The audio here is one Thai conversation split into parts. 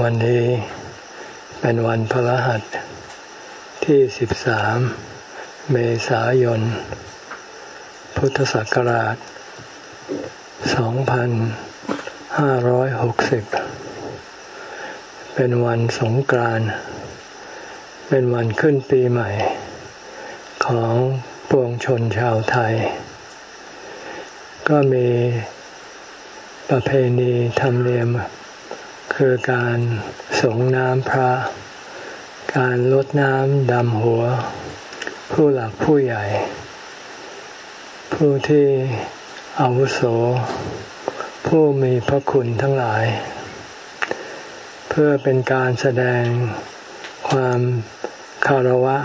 วันนี้เป็นวันพระหัสที่ 13 เมษายน พุทธศักราช 2560 เป็นวันสงกรานต์เป็นวันขึ้นปีใหม่ ของปวงชนชาวไทย ก็มีประเพณีธรรมเนียม คือการสงน้ำพระ การลดน้ำดำหัว ผู้หลักผู้ใหญ่ ผู้ที่อาวุโส ผู้มีพระคุณทั้งหลาย เพื่อเป็นการแสดงความคารวะ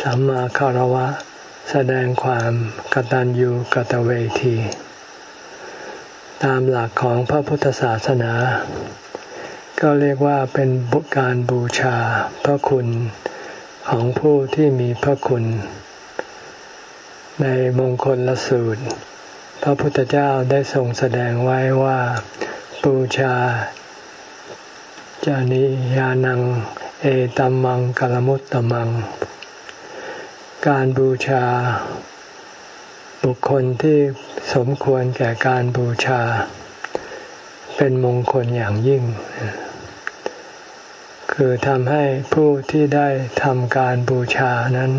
สัมมาคารวะ แสดงความกตัญญูกตเวที ตามหลักของพระพุทธศาสนา ก็เรียกว่าเป็นบุการบูชาพระคุณของผู้ที่มีพระคุณ ในมงคลละสูตร พระพุทธเจ้าได้ทรงแสดงไว้ว่าบูชาจานิยานัง เอตัมมังกลมุตตมัง การบูชา บุคคลที่สมควรแก่การบูชา เป็นมงคลอย่างยิ่ง คือทำให้ผู้ที่ได้ทำการบูชานั้น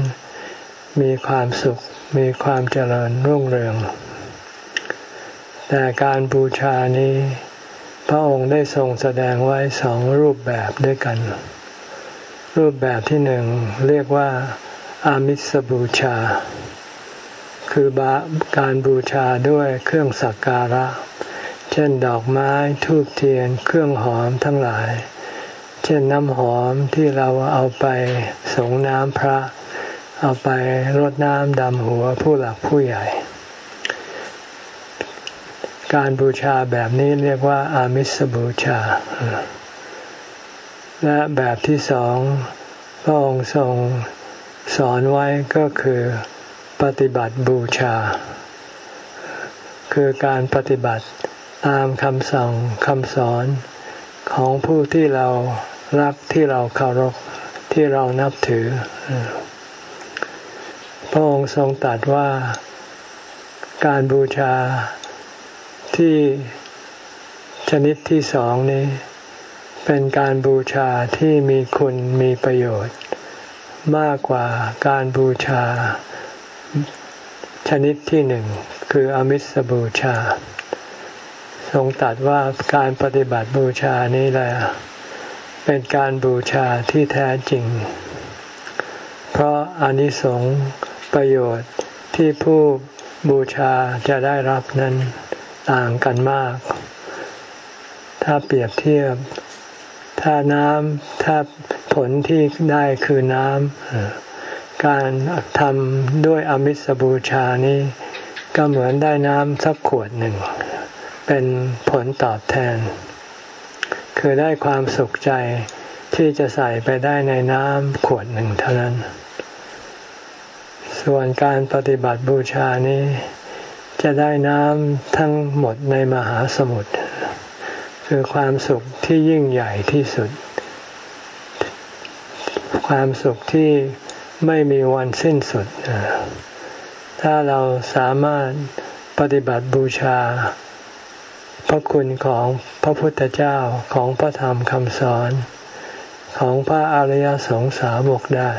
มีความสุขมีความเจริญรุ่งเรือง แต่การบูชานี้ พระองค์ได้ทรงแสดงไว้สองรูปแบบด้วยกัน รูปแบบที่หนึ่งเรียกว่าอามิสบูชา คือบาการบูชาด้วยเครื่องสักการะ เช่นดอกไม้ทูบเทียน เครื่องหอมทั้งหลาย เช่นน้ำหอมที่เราเอาไปสงน้ำพระ เอาไปรดน้ำดำหัวผู้หลักผู้ใหญ่ การบูชาแบบนี้เรียกว่าอามิสบูชา และแบบที่สองพระองค์ทรงสอนไว้ก็คือ ปฏิบัติบูชา คือการปฏิบัติตามคำสั่งคำสอนของผู้ที่เรารักที่เราเคารพที่เรานับถือ พระองค์ทรงตรัสว่าการบูชาที่ชนิดที่สองนี้ เป็นการบูชาที่มีคุณมีประโยชน์ มากกว่าการบูชา ชนิดที่หนึ่งคืออมิสบูชา ทรงตัดว่าการปฏิบัติบูชานี้แหละเป็นการบูชาที่แท้จริง เพราะอานิสงส์ประโยชน์ที่ผู้บูชาจะได้รับนั้นต่างกันมาก ถ้าเปรียบเทียบ ถ้าน้ำถ้าผลที่ได้คือน้ำ การทำด้วยอมิสบูชานี้ ก็เหมือนได้น้ำสักขวดหนึ่ง เป็นผลตอบแทน คือได้ความสุขใจที่จะใส่ไปได้ในน้ำขวดหนึ่งเท่านั้น ส่วนการปฏิบัติบูชานี้ จะได้น้ำทั้งหมดในมหาสมุทรคือความสุขที่ยิ่งใหญ่ที่สุด ความสุขที่ ไม่มีวันสิ้นสุด ถ้าเราสามารถปฏิบัติบูชา พระคุณของพระพุทธเจ้าของพระธรรมคำสอนของพระอริยสงสาวกได้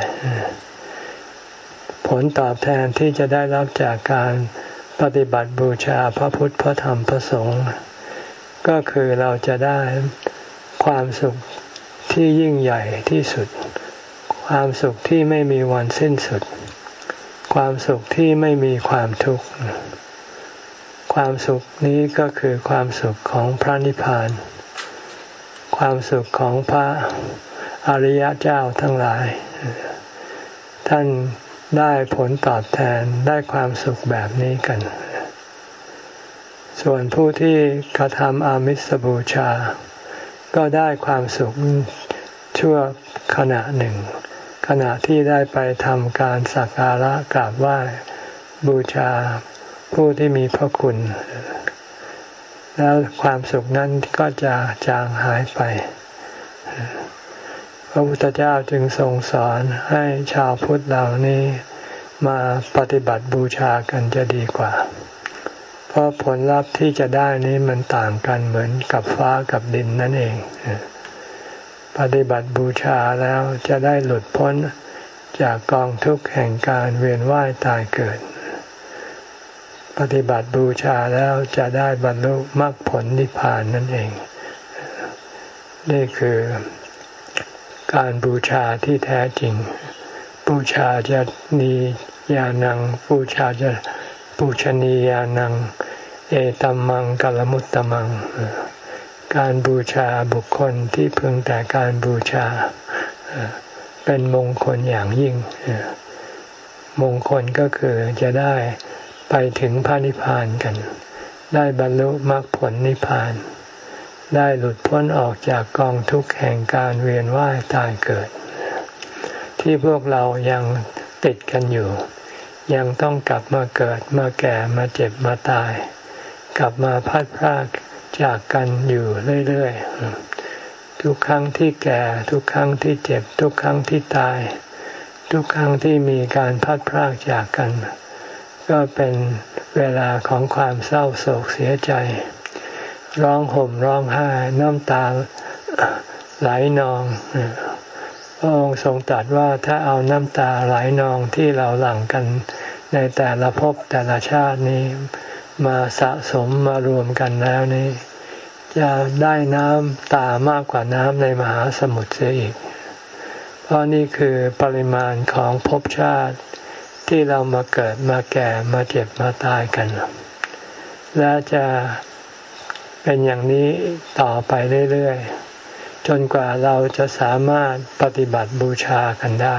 ผลตอบแทนที่จะได้รับจากการปฏิบัติบูชาพระพุทธพระธรรมพระสงฆ์ก็คือเราจะได้ความสุขที่ยิ่งใหญ่ที่สุด ความสุขที่ไม่มีวันสิ้นสุด ความสุขที่ไม่มีความทุกข์ความสุขนี้ก็คือความสุขของพระนิพพาน ความสุขของพระอริยเจ้าทั้งหลาย ท่านได้ผลตอบแทนได้ความสุขแบบนี้กัน ส่วนผู้ที่กระทำอามิสบูชา ก็ได้ความสุขชั่วขณะหนึ่ง ขณะที่ได้ไปทำการสักการะกราบไหว้บูชาผู้ที่มีพระคุณ แล้วความสุขนั้นก็จะจางหายไป พระพุทธเจ้าจึงทรงสอนให้ชาวพุทธเหล่านี้มาปฏิบัติบูชากันจะดีกว่า เพราะผลลัพธ์ที่จะได้นี้มันต่างกันเหมือนกับฟ้ากับดินนั่นเอง ปฏิบัติบูชาแล้วจะได้หลุดพ้นจากกองทุกข์แห่งการเวียนว่ายตายเกิด ปฏิบัติบูชาแล้วจะได้บรรลุมรรคผลนิพพานนั่นเอง นี่คือการบูชาที่แท้จริง บูชาจะนียานัง บูชาจะบูชนียานัง เอตัมมังกัลมุตตมัง การบูชาบุคคลที่พึงแต่การบูชา เป็นมงคลอย่างยิ่ง มงคลก็คือจะได้ไปถึงพระนิพพานกัน ได้บรรลุมรรคผลนิพพาน ได้หลุดพ้นออกจากกองทุกข์แห่งการเวียนว่ายตายเกิด ที่พวกเรายังติดกันอยู่ ยังต้องกลับมาเกิดมาแก่มาเจ็บมาตาย กลับมาพัดพราก จากกันอยู่เรื่อยๆ ทุกครั้งที่แก่ ทุกครั้งที่เจ็บ ทุกครั้งที่ตาย ทุกครั้งที่มีการพัดพรากจากกัน ก็เป็นเวลาของความเศร้าโศกเสียใจ ร้องห่มร้องไห้น้ำตาไหลนองพระองค์ทรงตรัสว่าถ้าเอาน้ำตาไหลนองที่เราหลั่งกันในแต่ละภพแต่ละชาตินี้ มาสะสมมารวมกันแล้วนี้จะได้น้ำตามากกว่าน้ำในมหาสมุทรเสียอีก เพราะนี่คือปริมาณของภพชาติที่เรามาเกิดมาแก่มาเจ็บมาตายกัน และจะเป็นอย่างนี้ต่อไปเรื่อยๆ จนกว่าเราจะสามารถปฏิบัติบูชากันได้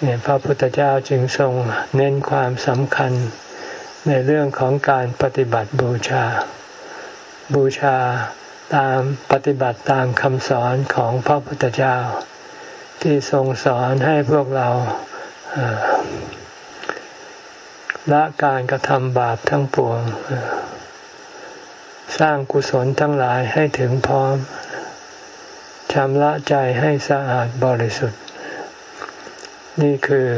เนี่ยพระพุทธเจ้าจึงทรงเน้นความสำคัญ ในเรื่องของการปฏิบัติบูชา บูชาตามปฏิบัติตามคำสอนของพระพุทธเจ้า ที่ทรงสอนให้พวกเราละการกระทำบาปทั้งปวง สร้างกุศลทั้งหลายให้ถึงพร้อมชำระใจให้สะอาดบริสุทธิ์ นี่คือ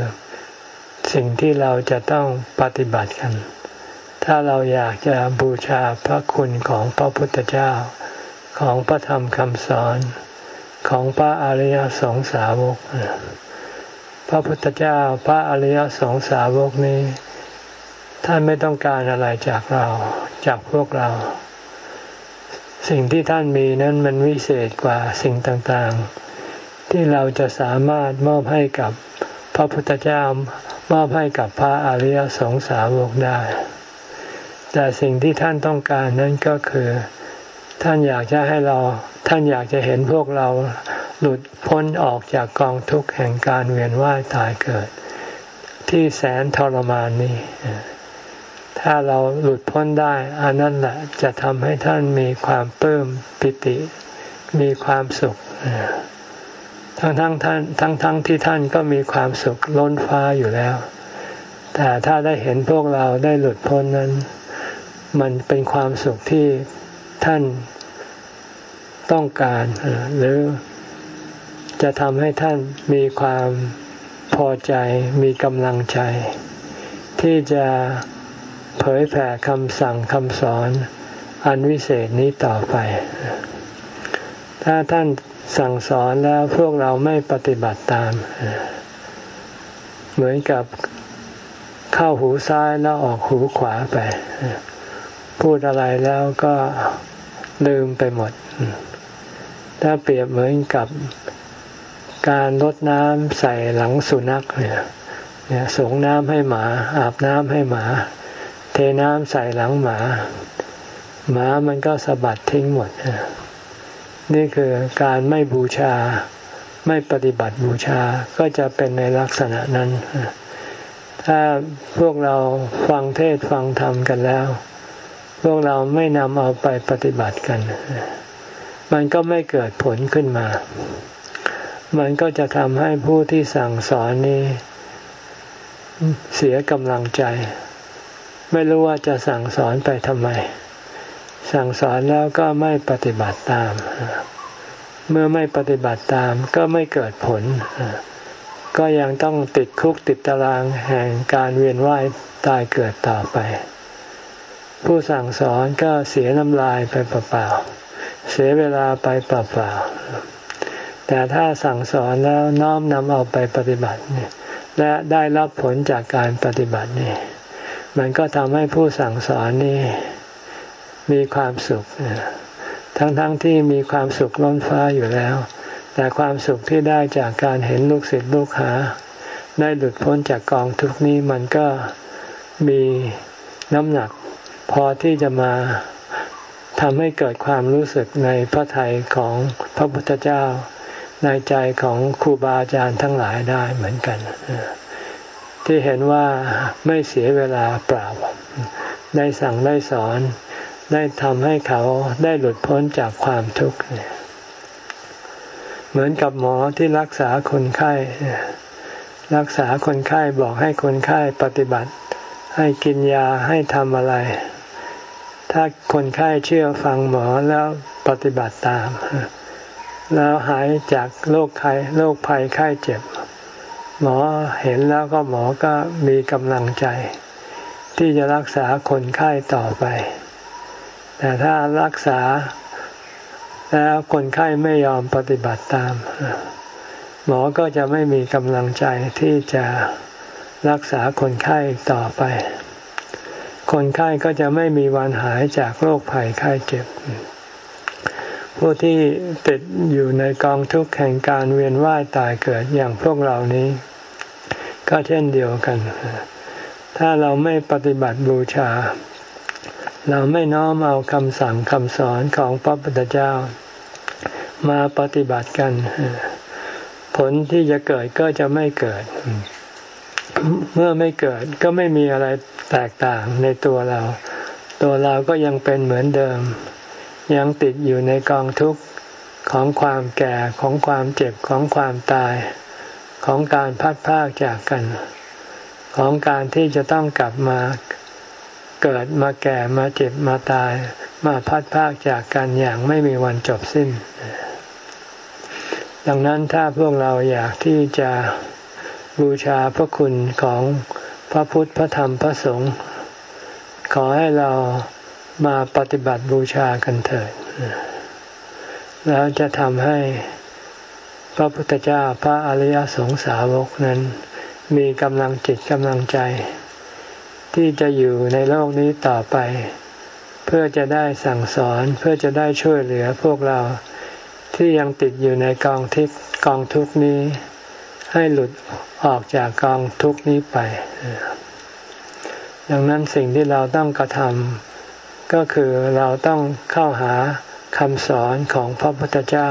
สิ่งที่เราจะต้องปฏิบัติกัน ถ้าเราอยากจะบูชาพระคุณของพระพุทธเจ้า ของพระธรรมคำสอนของพระอริยสงสาวก พระพุทธเจ้าพระอริยสงสาวกนี้ ท่านไม่ต้องการอะไรจากเราจากพวกเรา สิ่งที่ท่านมีนั้นมันวิเศษกว่าสิ่งต่างๆ ที่เราจะสามารถมอบให้กับ พระพุทธเจ้ามอบให้กับพระอริยสงสาวกได้ แต่สิ่งที่ท่านต้องการนั้นก็คือ ท่านอยากจะให้เรา ท่านอยากจะเห็นพวกเราหลุดพ้นออกจากกองทุกข์แห่งการเวียนว่ายตายเกิด ที่แสนทรมานนี้ ถ้าเราหลุดพ้นได้อันนั้นแหละจะทำให้ท่านมีความเพิ่มปิติ มีความสุข ทั้งทั้งท่านทั้งทั้งที่ท่านก็มีความสุขล้นฟ้าอยู่แล้ว แต่ถ้าได้เห็นพวกเราได้หลุดพ้นนั้น มันเป็นความสุขที่ท่านต้องการ หรือจะทำให้ท่านมีความพอใจมีกำลังใจ ที่จะเผยแผ่คำสั่งคำสอน อันวิเศษนี้ต่อไป ถ้าท่านสั่งสอนแล้วพวกเราไม่ปฏิบัติตาม เหมือนกับเข้าหูซ้ายแล้วออกหูขวาไป พูดอะไรแล้วก็ลืมไปหมด ถ้าเปรียบเหมือนกับการลดน้ำใส่หลังสุนัขเนี่ยส่งน้ำให้หมา อาบน้ำให้หมา เทน้ำใส่หลังหมา หมามันก็สะบัดทิ้งหมด นี่คือการไม่บูชา ไม่ปฏิบัติบูชาก็จะเป็นในลักษณะนั้น ถ้าพวกเราฟังเทศฟังธรรมกันแล้ว พวกเราไม่นำเอาไปปฏิบัติกัน มันก็ไม่เกิดผลขึ้นมา มันก็จะทำให้ผู้ที่สั่งสอนนี้เสียกำลังใจ ไม่รู้ว่าจะสั่งสอนไปทำไม สั่งสอนแล้วก็ไม่ปฏิบัติตาม เมื่อไม่ปฏิบัติตามก็ไม่เกิดผล ก็ยังต้องติดคุกติดตารางแห่งการเวียนว่ายตายเกิดต่อไป ผู้สั่งสอนก็เสียน้ำลายไปเปล่าๆเสียเวลาไปเปล่าๆแต่ถ้าสั่งสอนแล้วน้อมนำเอาไปปฏิบัติและได้รับผลจากการปฏิบัตินี่มันก็ทำให้ผู้สั่งสอนนี่ มีความสุข ทั้งๆทที่มีความสุขล้นฟ้าอยู่แล้ว แต่ความสุขที่ได้จากการเห็นลูกศิษย์ลูกหา ได้หลุดพ้นจากกองทุกนี้มันก็มีน้ำหนัก พอที่จะมาทำให้เกิดความรู้สึกในพระทัยของพระพุทธเจ้า ในใจของครูบาอาจารย์ทั้งหลายได้เหมือนกัน ที่เห็นว่าไม่เสียเวลาเปล่าได้สั่งได้สอน ได้ทำให้เขาได้หลุดพ้นจากความทุกข์เหมือนกับหมอที่รักษาคนไข้รักษาคนไข้บอกให้คนไข้ปฏิบัติ ให้กินยาให้ทำอะไร ถ้าคนไข้เชื่อฟังหมอแล้วปฏิบัติตาม แล้วหายจากโรคไข้โรคภัยไข้เจ็บ หมอเห็นแล้วก็หมอก็มีกำลังใจ ที่จะรักษาคนไข้ต่อไป แต่ถ้ารักษาแล้วคนไข้ไม่ยอมปฏิบัติตาม หมอก็จะไม่มีกำลังใจที่จะรักษาคนไข้ต่อไป คนไข้ก็จะไม่มีวันหายจากโรคภัยไข้เจ็บ ผู้ที่ติดอยู่ในกองทุกข์แห่งการเวียนว่ายตายเกิดอย่างพวกเรานี้ ก็เช่นเดียวกัน ถ้าเราไม่ปฏิบัติบูชา เราไม่น้อมเอาคำสั่งคำสอนของพระพุทธเจ้า มาปฏิบัติกัน ผลที่จะเกิดก็จะไม่เกิด เมื่อไม่เกิดก็ไม่มีอะไรแตกต่างในตัวเรา ตัวเราก็ยังเป็นเหมือนเดิม ยังติดอยู่ในกองทุกข์ของความแก่ของความเจ็บของความตายของการพัดพากจากกัน ของการที่จะต้องกลับมา เกิดมาแก่มาเจ็บมาตาย มาพัดพากจากกันอย่างไม่มีวันจบสิ้น ดังนั้นถ้าพวกเราอยากที่จะบูชาพระคุณของพระพุทธพระธรรมพระสงฆ์ขอให้เรามาปฏิบัติบูชากันเถิด แล้วจะทำให้พระพุทธเจ้าพระอริยสงสาวกนั้น มีกำลังจิตกำลังใจ ที่จะอยู่ในโลกนี้ต่อไป เพื่อจะได้สั่งสอนเพื่อจะได้ช่วยเหลือพวกเราที่ยังติดอยู่ในกองทิศกองทุกนี้ ให้หลุดออกจากกองทุกนี้ไป ดังนั้นสิ่งที่เราต้องกระทำก็คือเราต้องเข้าหาคำสอนของพระพุทธเจ้า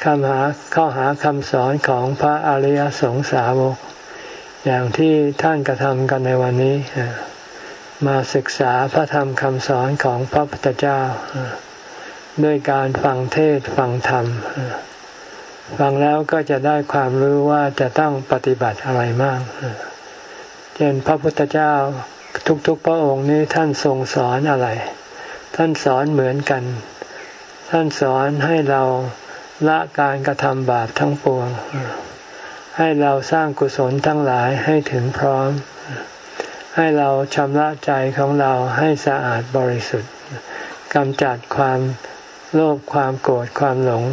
เข้าหาเข้าหาคำสอนของพระอริยสงสาวก อย่างที่ท่านกระทำกันในวันนี้ มาศึกษาพระธรรมคำสอนของพระพุทธเจ้า ด้วยการฟังเทศฟังธรรม ฟังแล้วก็จะได้ความรู้ว่าจะต้องปฏิบัติอะไรมากเช่นพระพุทธเจ้าทุกๆพระองค์นี้ท่านทรงสอนอะไร ท่านสอนเหมือนกัน ท่านสอนให้เราละการกระทำบาปทั้งปวง ให้เราสร้างกุศลทั้งหลายให้ถึงพร้อม ให้เราชำระใจของเราให้สะอาดบริสุทธิ์กำจัดความโลภความโกรธความหลง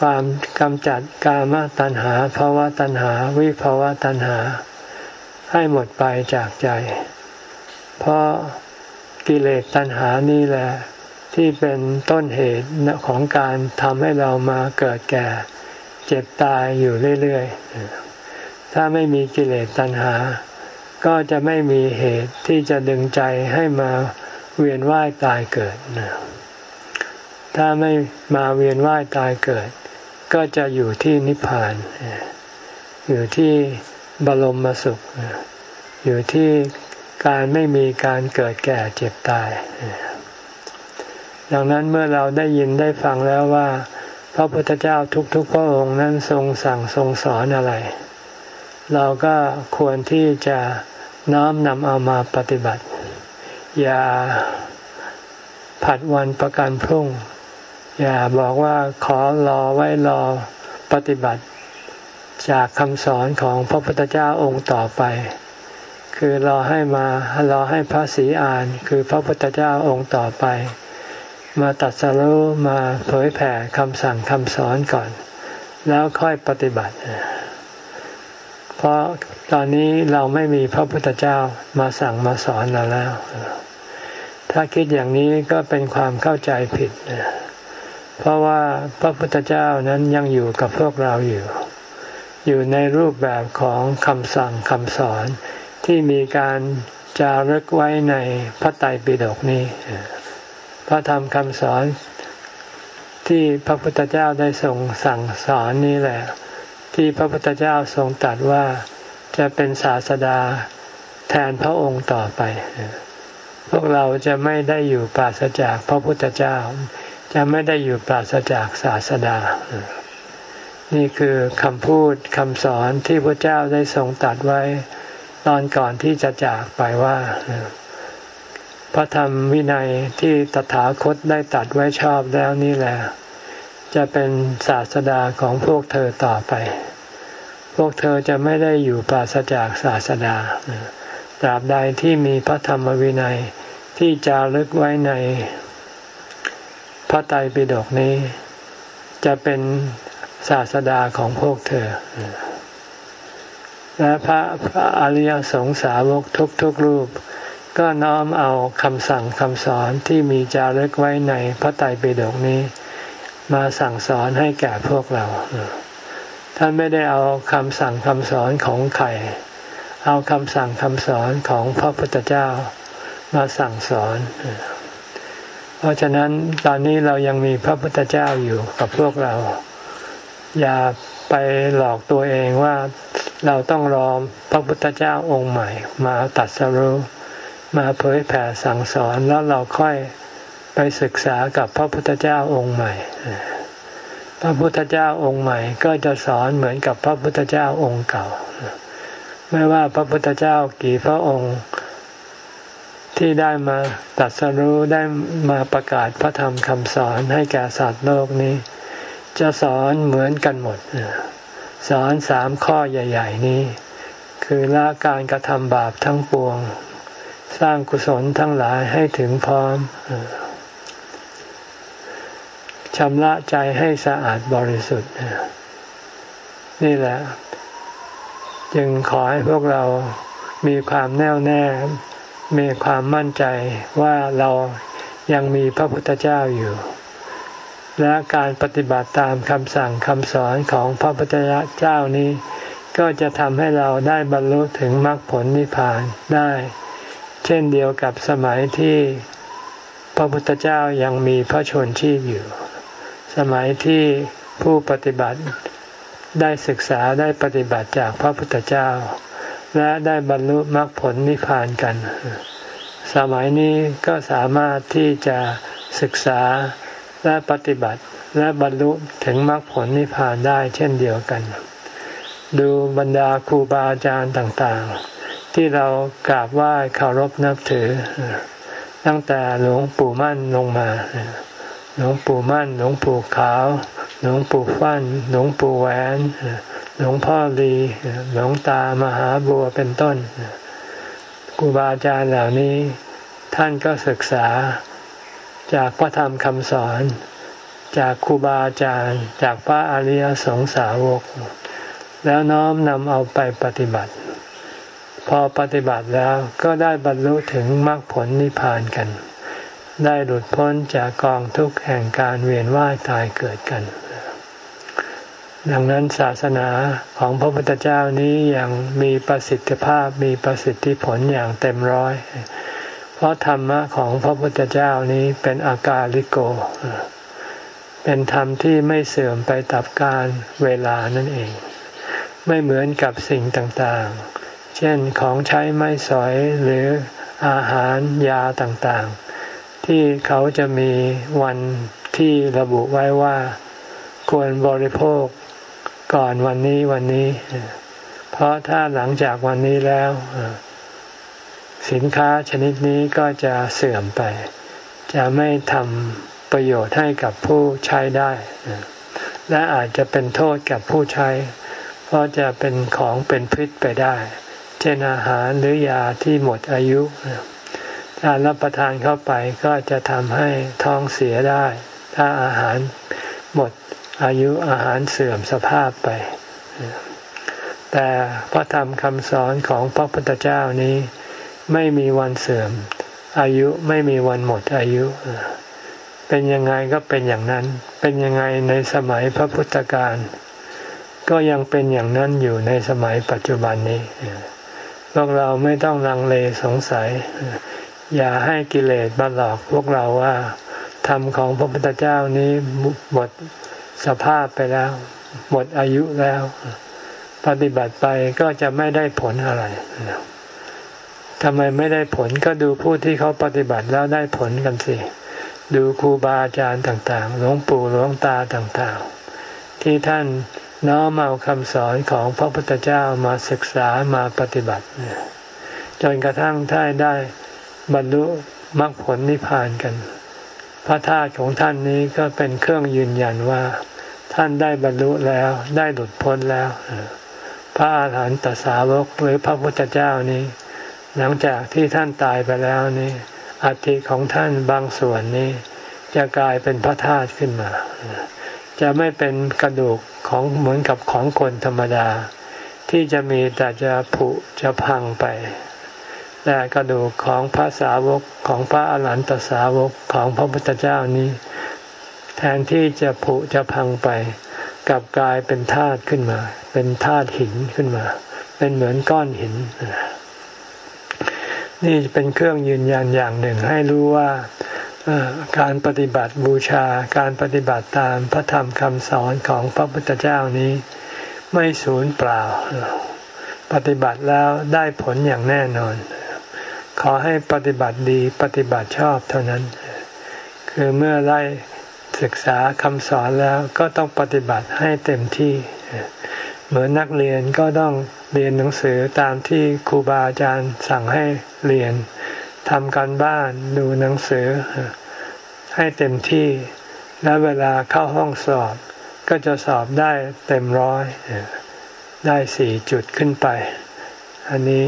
ความกำจัดกามตัณหาภาวะตัณหา วิภาวะตัณหา ให้หมดไปจากใจ เพราะกิเลสตัณหานี่แหละที่เป็นต้นเหตุของการทำให้เรามาเกิดแก่ เจ็บตายอยู่เรื่อยๆ ถ้าไม่มีกิเลสตัณหา ก็จะไม่มีเหตุที่จะดึงใจให้มาเวียนว่ายตายเกิด ถ้าไม่มาเวียนว่ายตายเกิด ก็จะอยู่ที่นิพพาน อยู่ที่บรมสุข อยู่ที่การไม่มีการเกิดแก่เจ็บตาย ดังนั้นเมื่อเราได้ยินได้ฟังแล้วว่า พระพุทธเจ้าทุกๆ พระองค์นั้นทรงสั่งทรงสอนอะไร เราก็ควรที่จะน้อมนำเอามาปฏิบัติ อย่าผัดวันประกันพรุ่ง อย่าบอกว่าขอรอไว้รอปฏิบัติ จากคำสอนของพระพุทธเจ้าองค์ต่อไป คือรอให้มารอให้พระศรีอาน คือพระพุทธเจ้าองค์ต่อไป มาตัดสรุมาเผยแผ่คำสั่งคำสอนก่อน แล้วค่อยปฏิบัติ เพราะตอนนี้เราไม่มีพระพุทธเจ้ามาสั่งมาสอนเราแล้ว ถ้าคิดอย่างนี้ก็เป็นความเข้าใจผิด เพราะว่าพระพุทธเจ้านั้นยังอยู่กับพวกเราอยู่ อยู่ในรูปแบบของคำสั่งคำสอนที่มีการจารึกไว้ในพระไตรปิฎกนี้ พระธรรมคำสอนที่พระพุทธเจ้าได้ทรงสั่งสอนนี้แหละ ที่พระพุทธเจ้าทรงตรัสว่าจะเป็นศาสดาแทนพระองค์ต่อไป พวกเราจะไม่ได้อยู่ปราศจากพระพุทธเจ้า จะไม่ได้อยู่ปราศจากศาสดา นี่คือคำพูดคำสอนที่พระเจ้าได้ทรงตัดไว้ ตอนก่อนที่จะจากไปว่า พระธรรมวินัยที่ตถาคตได้ตัดไว้ชอบแล้วนี่แหละ จะเป็นศาสดาของพวกเธอต่อไป พวกเธอจะไม่ได้อยู่ปราศจากศาสดาตราบใดที่มีพระธรรมวินัยที่จารึกไว้ในพระไตรปิฎกนี้ จะเป็นศาสดาของพวกเธอ และพระพระอริยสงสาวกทุกๆรูป ก็น้อมเอาคำสั่งคำสอนที่มีจารึกไว้ในพระไตรปิฎกนี้ มาสั่งสอนให้แก่พวกเรา ท่านไม่ได้เอาคำสั่งคำสอนของใคร เอาคำสั่งคำสอนของพระพุทธเจ้ามาสั่งสอน เพราะฉะนั้นตอนนี้เรายังมีพระพุทธเจ้าอยู่กับพวกเรา อย่าไปหลอกตัวเองว่าเราต้องรอพระพุทธเจ้าองค์ใหม่ มาตัดสรุ มาเผยแผ่สั่งสอนแล้วเราค่อยไปศึกษากับพระพุทธเจ้าองค์ใหม่ พระพุทธเจ้าองค์ใหม่ก็จะสอนเหมือนกับพระพุทธเจ้าองค์เก่า ไม่ว่าพระพุทธเจ้ากี่พระองค์ที่ได้มาตัดสรู้ได้มาประกาศพระธรรมคำสอนให้แก่สัตว์โลกนี้ จะสอนเหมือนกันหมด สอนสามข้อใหญ่ ๆ นี้ คือละการกระทำบาปทั้งปวง สร้างกุศลทั้งหลายให้ถึงพร้อมชำระใจให้สะอาดบริสุทธิ์ นี่แหละ จึงขอให้พวกเรามีความแน่วแน่ มีความมั่นใจว่าเรายังมีพระพุทธเจ้าอยู่ และการปฏิบัติตามคำสั่งคำสอนของพระพุทธเจ้านี้ ก็จะทำให้เราได้บรรลุถึงมรรคผลนิพพานได้ เช่นเดียวกับสมัยที่พระพุทธเจ้ายังมีพระชนชีพอยู่ สมัยที่ผู้ปฏิบัติได้ศึกษาได้ปฏิบัติจากพระพุทธเจ้า และได้บรรลุมรรคผลนิพพานกัน สมัยนี้ก็สามารถที่จะศึกษาและปฏิบัติและบรรลุถึงมรรคผลนิพพานได้เช่นเดียวกัน ดูบรรดาครูบาอาจารย์ต่างๆ ที่เรากราบไหว้เคารพนับถือ ตั้งแต่หลวงปู่มั่นลงมา หลวงปู่มั่น หลวงปู่ขาว หลวงปู่ฟัน่น หลวงปู่แหวน หลวงพ่อลีหลวงตามหาบัวเป็นต้นครูบาอาจารย์เหล่านี้ ท่านก็ศึกษาจากพระธรรมคำสอน จากครูบาอาจารย์ จากพระอริยสงสาวก แล้วน้อมนำเอาไปปฏิบัติ พอปฏิบัติแล้วก็ได้บรรลุถึงมรรคผลนิพพานกัน ได้หลุดพ้นจากกองทุกข์แห่งการเวียนว่ายตายเกิดกัน ดังนั้นศาสนาของพระพุทธเจ้านี้ยังมีประสิทธิภาพมีประสิทธิผลอย่างเต็มร้อย เพราะธรรมะของพระพุทธเจ้านี้เป็นอากาลิโก เป็นธรรมที่ไม่เสื่อมไปตับการเวลานั่นเอง ไม่เหมือนกับสิ่งต่างๆ เช่นของใช้ไม้สอยหรืออาหารยาต่างๆ ที่เขาจะมีวันที่ระบุไว้ว่า ควรบริโภคก่อนวันนี้วันนี้ เพราะถ้าหลังจากวันนี้แล้ว สินค้าชนิดนี้ก็จะเสื่อมไป จะไม่ทำประโยชน์ให้กับผู้ใช้ได้ และอาจจะเป็นโทษกับผู้ใช้ เพราะจะเป็นของเป็นพิษไปได้ เช่นอาหารหรือยาที่หมดอายุ ถ้ารับประทานเข้าไปก็จะทำให้ท้องเสียได้ ถ้าอาหารหมดอายุอาหารเสื่อมสภาพไป แต่พระธรรมคำสอนของพระพุทธเจ้านี้ไม่มีวันเสื่อม อายุไม่มีวันหมดอายุ เป็นยังไงก็เป็นอย่างนั้น เป็นยังไงในสมัยพระพุทธการก็ยังเป็นอย่างนั้นอยู่ในสมัยปัจจุบันนี้ พวกเราไม่ต้องลังเลสงสัย อย่าให้กิเลสบัหลอกพวกเราว่าธรรมของพระพุทธเจ้านี้หมดสภาพไปแล้ว หมดอายุแล้ว ปฏิบัติไปก็จะไม่ได้ผลอะไรทำไมไม่ได้ผลก็ดูผู้ที่เขาปฏิบัติแล้วได้ผลกันสิ ดูครูบาอาจารย์ต่าง ๆ หลวงปู่หลวงตาต่าง ๆ ที่ท่าน น้อมเอาคำสอนของพระพุทธเจ้ามาศึกษามาปฏิบัติจนกระทั่งท่านได้บรรลุมรรคผลนิพพานกัน พระธาตุของท่านนี้ก็เป็นเครื่องยืนยันว่า ท่านได้บรรลุแล้วได้หลุดพ้นแล้ว พระอาหารหันตสาวกหรือพระพุทธเจ้านี้ หลังจากที่ท่านตายไปแล้วนี่อัฐิของท่านบางส่วนนี้ จะกลายเป็นพระธาตุขึ้นมา จะไม่เป็นกระดูกของเหมือนกับของคนธรรมดา ที่จะมีแต่จะผุจะพังไป แต่กระดูกของพระสาวกของพระอรหันตสาวกของพระพุทธเจ้านี้ แทนที่จะผุจะพังไปกลับกลายเป็นธาตุขึ้นมา เป็นธาตุหินขึ้นมา เป็นเหมือนก้อนหิน นี่เป็นเครื่องยืนยันอย่างหนึ่งให้รู้ว่า การปฏิบัติบูชาการปฏิบัติตามพระธรรมคำสอนของพระพุทธเจ้านี้ ไม่สูญเปล่า ปฏิบัติแล้วได้ผลอย่างแน่นอน ขอให้ปฏิบัติดีปฏิบัติชอบเท่านั้น คือเมื่อได้ศึกษาคำสอนแล้วก็ต้องปฏิบัติให้เต็มที่ เหมือนนักเรียนก็ต้องเรียนหนังสือตามที่ครูบาอาจารย์สั่งให้เรียน ทำการบ้านดูหนังสือ ให้เต็มที่ และเวลาเข้าห้องสอบ ก็จะสอบได้เต็มร้อย ได้สี่จุดขึ้นไป อันนี้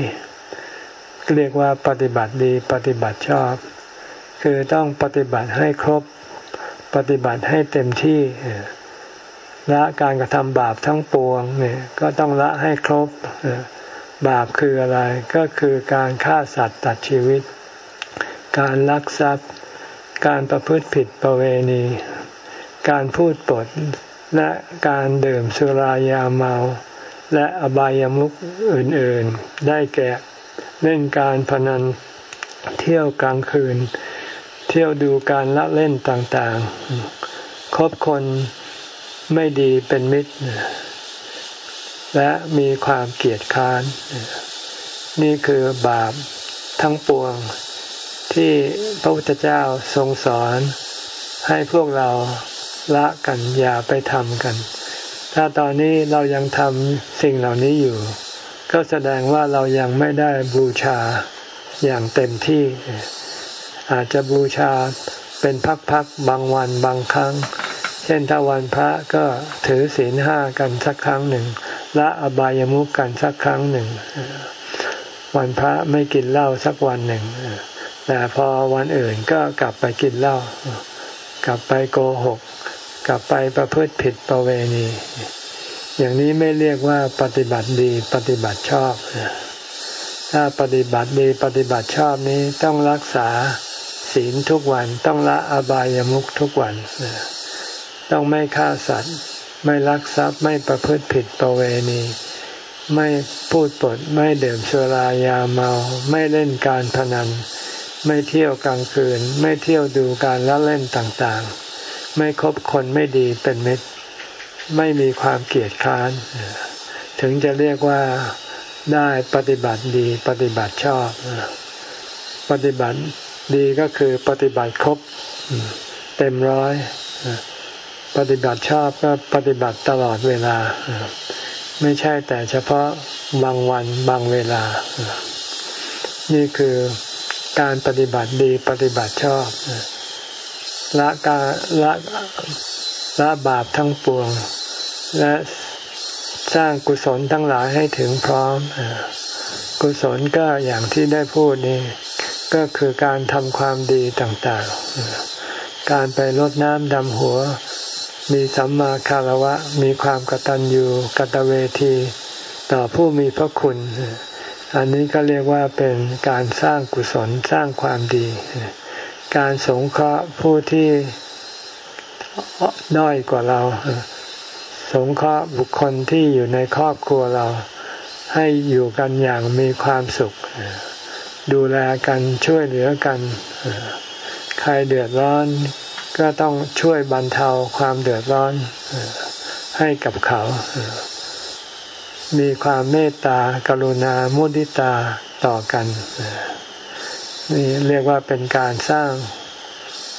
เรียกว่าปฏิบัติดีปฏิบัติชอบ คือต้องปฏิบัติให้ครบ ปฏิบัติให้เต็มที่ละการกระทำบาปทั้งปวงเนี่ยก็ต้องละให้ครบบาปคืออะไรก็คือการฆ่าสัตว์ตัดชีวิต การลักทรัพย์ การประพฤติผิดประเวณี การพูดปด และการดื่มสุรายาเมา และอบายามุขอื่นๆ ได้แก่เล่นการพนันเที่ยวกลางคืน เที่ยวดูการละเล่นต่างๆ คบคนไม่ดีเป็นมิตร และมีความเกลียดค้าน นี่คือบาปทั้งปวง ที่พระพุทธเจ้าทรงสอนให้พวกเราละกันอย่าไปทำกัน ถ้าตอนนี้เรายังทำสิ่งเหล่านี้อยู่ ก็แสดงว่าเรายังไม่ได้บูชาอย่างเต็มที่ อาจจะบูชาเป็นพักๆบางวันบางครั้ง เช่นถ้าวันพระก็ถือศีลห้ากันสักครั้งหนึ่งละอบายามุกกันสักครั้งหนึ่ง วันพระไม่กินเหล้าสักวันหนึ่ง แต่พอวันอื่นก็กลับไปกินเหล้ากลับไปโกหก กลับไปประพฤติผิดประเวณี อย่างนี้ไม่เรียกว่าปฏิบัติดีปฏิบัติชอบ ถ้าปฏิบัติดีปฏิบัติชอบนี้ต้องรักษาศีลทุกวันต้องละอบายามุขทุกวัน ต้องไม่ฆ่าสัตว์ ไม่ลักทรัพย์ไม่ประพฤติผิดประเวณี ไม่พูดปดไม่เดื่มสุรายาเมา ไม่เล่นการพนัน ไม่เที่ยวกลางคืน ไม่เที่ยวดูการละเล่นต่างๆ ไม่คบคนไม่ดีเป็นมิตร ไม่มีความเกลียดค้าน ถึงจะเรียกว่าได้ปฏิบัติดีปฏิบัติชอบ ปฏิบัติดีก็คือปฏิบัติครบเต็มร้อยปฏิบัติชอบก็ปฏิบัติตลอดเวลา ไม่ใช่แต่เฉพาะบางวันบางเวลา นี่คือ การปฏิบัติดีปฏิบัติชอบละการละละบาปทั้งปวง และสร้างกุศลทั้งหลายให้ถึงพร้อม กุศลก็อย่างที่ได้พูดนี่ก็คือการทำความดีต่างๆ การไปรดน้ำดำหัว มีสัมมาคารวะ มีความกตัญญูกตเวที ต่อผู้มีพระคุณ อันนี้ก็เรียกว่าเป็นการสร้างกุศลสร้างความดี การสงเคราะห์ผู้ที่ด้อยกว่าเรา สงเคราะห์บุคคลที่อยู่ในครอบครัวเรา ให้อยู่กันอย่างมีความสุข ดูแลกันช่วยเหลือกัน ใครเดือดร้อนก็ต้องช่วยบรรเทาความเดือดร้อนให้กับเขา มีความเมตตากรุณามุทิตาต่อกัน นี่เรียกว่าเป็นการสร้าง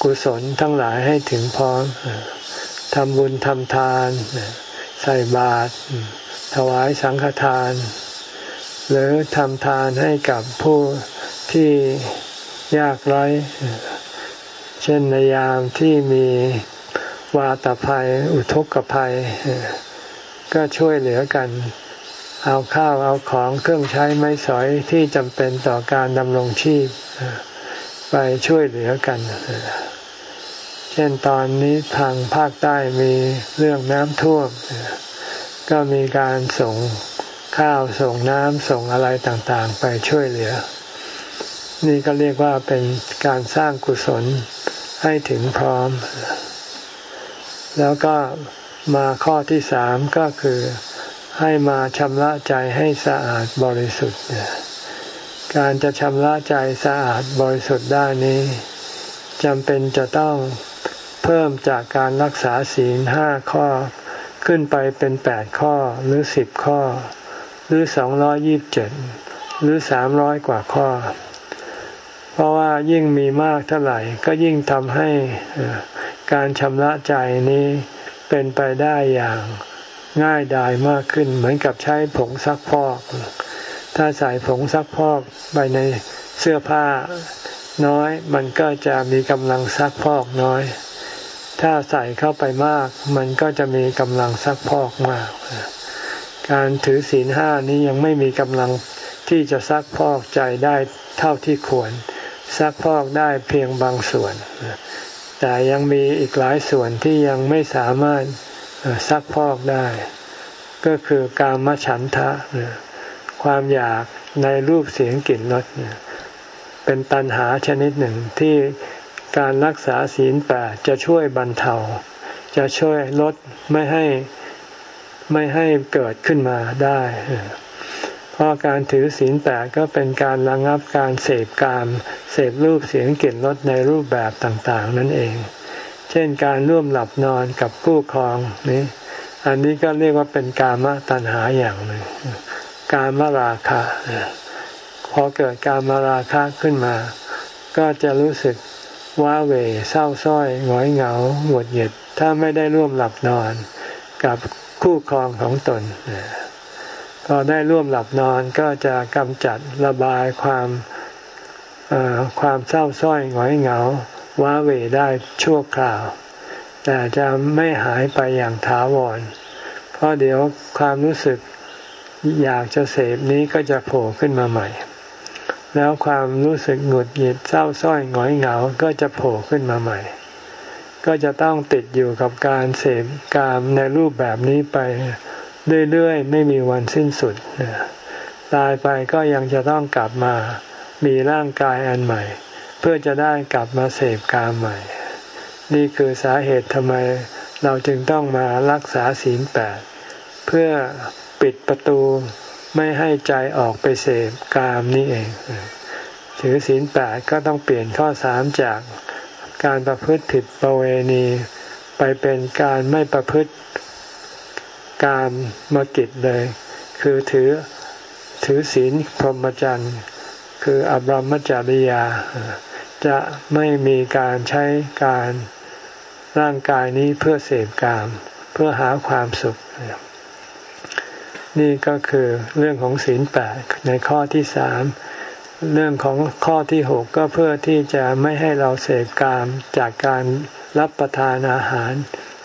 กุศลทั้งหลายให้ถึงพร้อมทำบุญทำทานใส่บาตรถวายสังฆทาน หรือทำทานให้กับผู้ที่ยากไร้ เช่นในยามที่มีวาตภัย อุทกภัย ก็ช่วยเหลือกัน เอาข้าวเอาของเครื่องใช้ไม้สอยที่จำเป็นต่อการดำรงชีพ ไปช่วยเหลือกัน เช่นตอนนี้ทางภาคใต้มีเรื่องน้ำท่วม ก็มีการส่งข้าวส่งน้ำส่งอะไรต่างๆ ไปช่วยเหลือ นี่ก็เรียกว่าเป็นการสร้างกุศลให้ถึงพร้อม แล้วก็มาข้อที่สามก็คือ ให้มาชำระใจให้สะอาดบริสุทธิ์ การจะชำระใจสะอาดบริสุทธิ์ได้นี้จำเป็นจะต้องเพิ่มจากการรักษาศีลห้าข้อ ขึ้นไปเป็นแปดข้อหรือสิบข้อ หรือสองร้อยิบเจ็ดหรือสามร้อยกว่าข้อ เพราะว่ายิ่งมีมากเท่าไหร่ก็ยิ่งทำให้การชำระใจนี้เป็นไปได้อย่าง ง่ายดายมากขึ้น เหมือนกับใช้ผงซักพอก ถ้าใส่ผงซักพอกไปในเสื้อผ้าน้อย มันก็จะมีกำลังซักพอกน้อย ถ้าใส่เข้าไปมาก มันก็จะมีกำลังซักพอกมาก การถือศีลห้านี้ยังไม่มีกำลังที่จะซักพอกใจได้เท่าที่ควร ซักพอกได้เพียงบางส่วน แต่ยังมีอีกหลายส่วนที่ยังไม่สามารถ ซักพอกได้ ก็คือการมฉันทะ ความอยากในรูปเสียงกลิ่นรสเป็นตัณหาชนิดหนึ่งที่การรักษาศีลแปดจะช่วยบรรเทา จะช่วยลดไม่ให้ไม่ให้เกิดขึ้นมาได้ เพราะการถือศีลแปดก็เป็นการระงับการเสพกาม เสพรูปเสียงกลิ่นรสในรูปแบบต่าง ๆ นั่นเอง เช่นการร่วมหลับนอนกับคู่ครองนี้ อันนี้ก็เรียกว่าเป็นกามตัณหาอย่างหนึ่งกามราคะพอเกิดกามราคะขึ้นมา ก็จะรู้สึกว้าเหวเศร้าส้อยหงอยเหงาหงุดหงิดถ้าไม่ได้ร่วมหลับนอนกับคู่ครองของตนพอได้ร่วมหลับนอนก็จะกำจัดระบายความความเศร้าส้อยหงอยเหงา ว้าเวได้ชั่วคราว แต่จะไม่หายไปอย่างถาวร เพราะเดี๋ยวความรู้สึกอยากจะเสพนี้ก็จะโผล่ขึ้นมาใหม่ แล้วความรู้สึกหงุดหงิดเศร้าส้อยหงอยเหงา ก็จะโผล่ขึ้นมาใหม่ ก็จะต้องติดอยู่กับการเสพกามในรูปแบบนี้ไปเรื่อยๆ ไม่มีวันสิ้นสุด ตายไปก็ยังจะต้องกลับมา มีร่างกายอันใหม่ เพื่อจะได้กลับมาเสพกามใหม่ นี่คือสาเหตุทำไมเราจึงต้องมารักษาศีลแปดเพื่อปิดประตูไม่ให้ใจออกไปเสพกามนี่เองถือศีลแปดก็ต้องเปลี่ยนข้อสามจากการประพฤติผิดประเวณี ไปเป็นการไม่ประพฤติการมากิจเลย คือถือถือศีลพรหมจรรย์ คืออบรมจริยา จะไม่มีการใช้การร่างกายนี้เพื่อเสพกาม เพื่อหาความสุข นี่ก็คือเรื่องของศีลแปดในข้อที่สามเรื่องของข้อที่หกก็เพื่อที่จะไม่ให้เราเสพกามจากการรับประทานอาหาร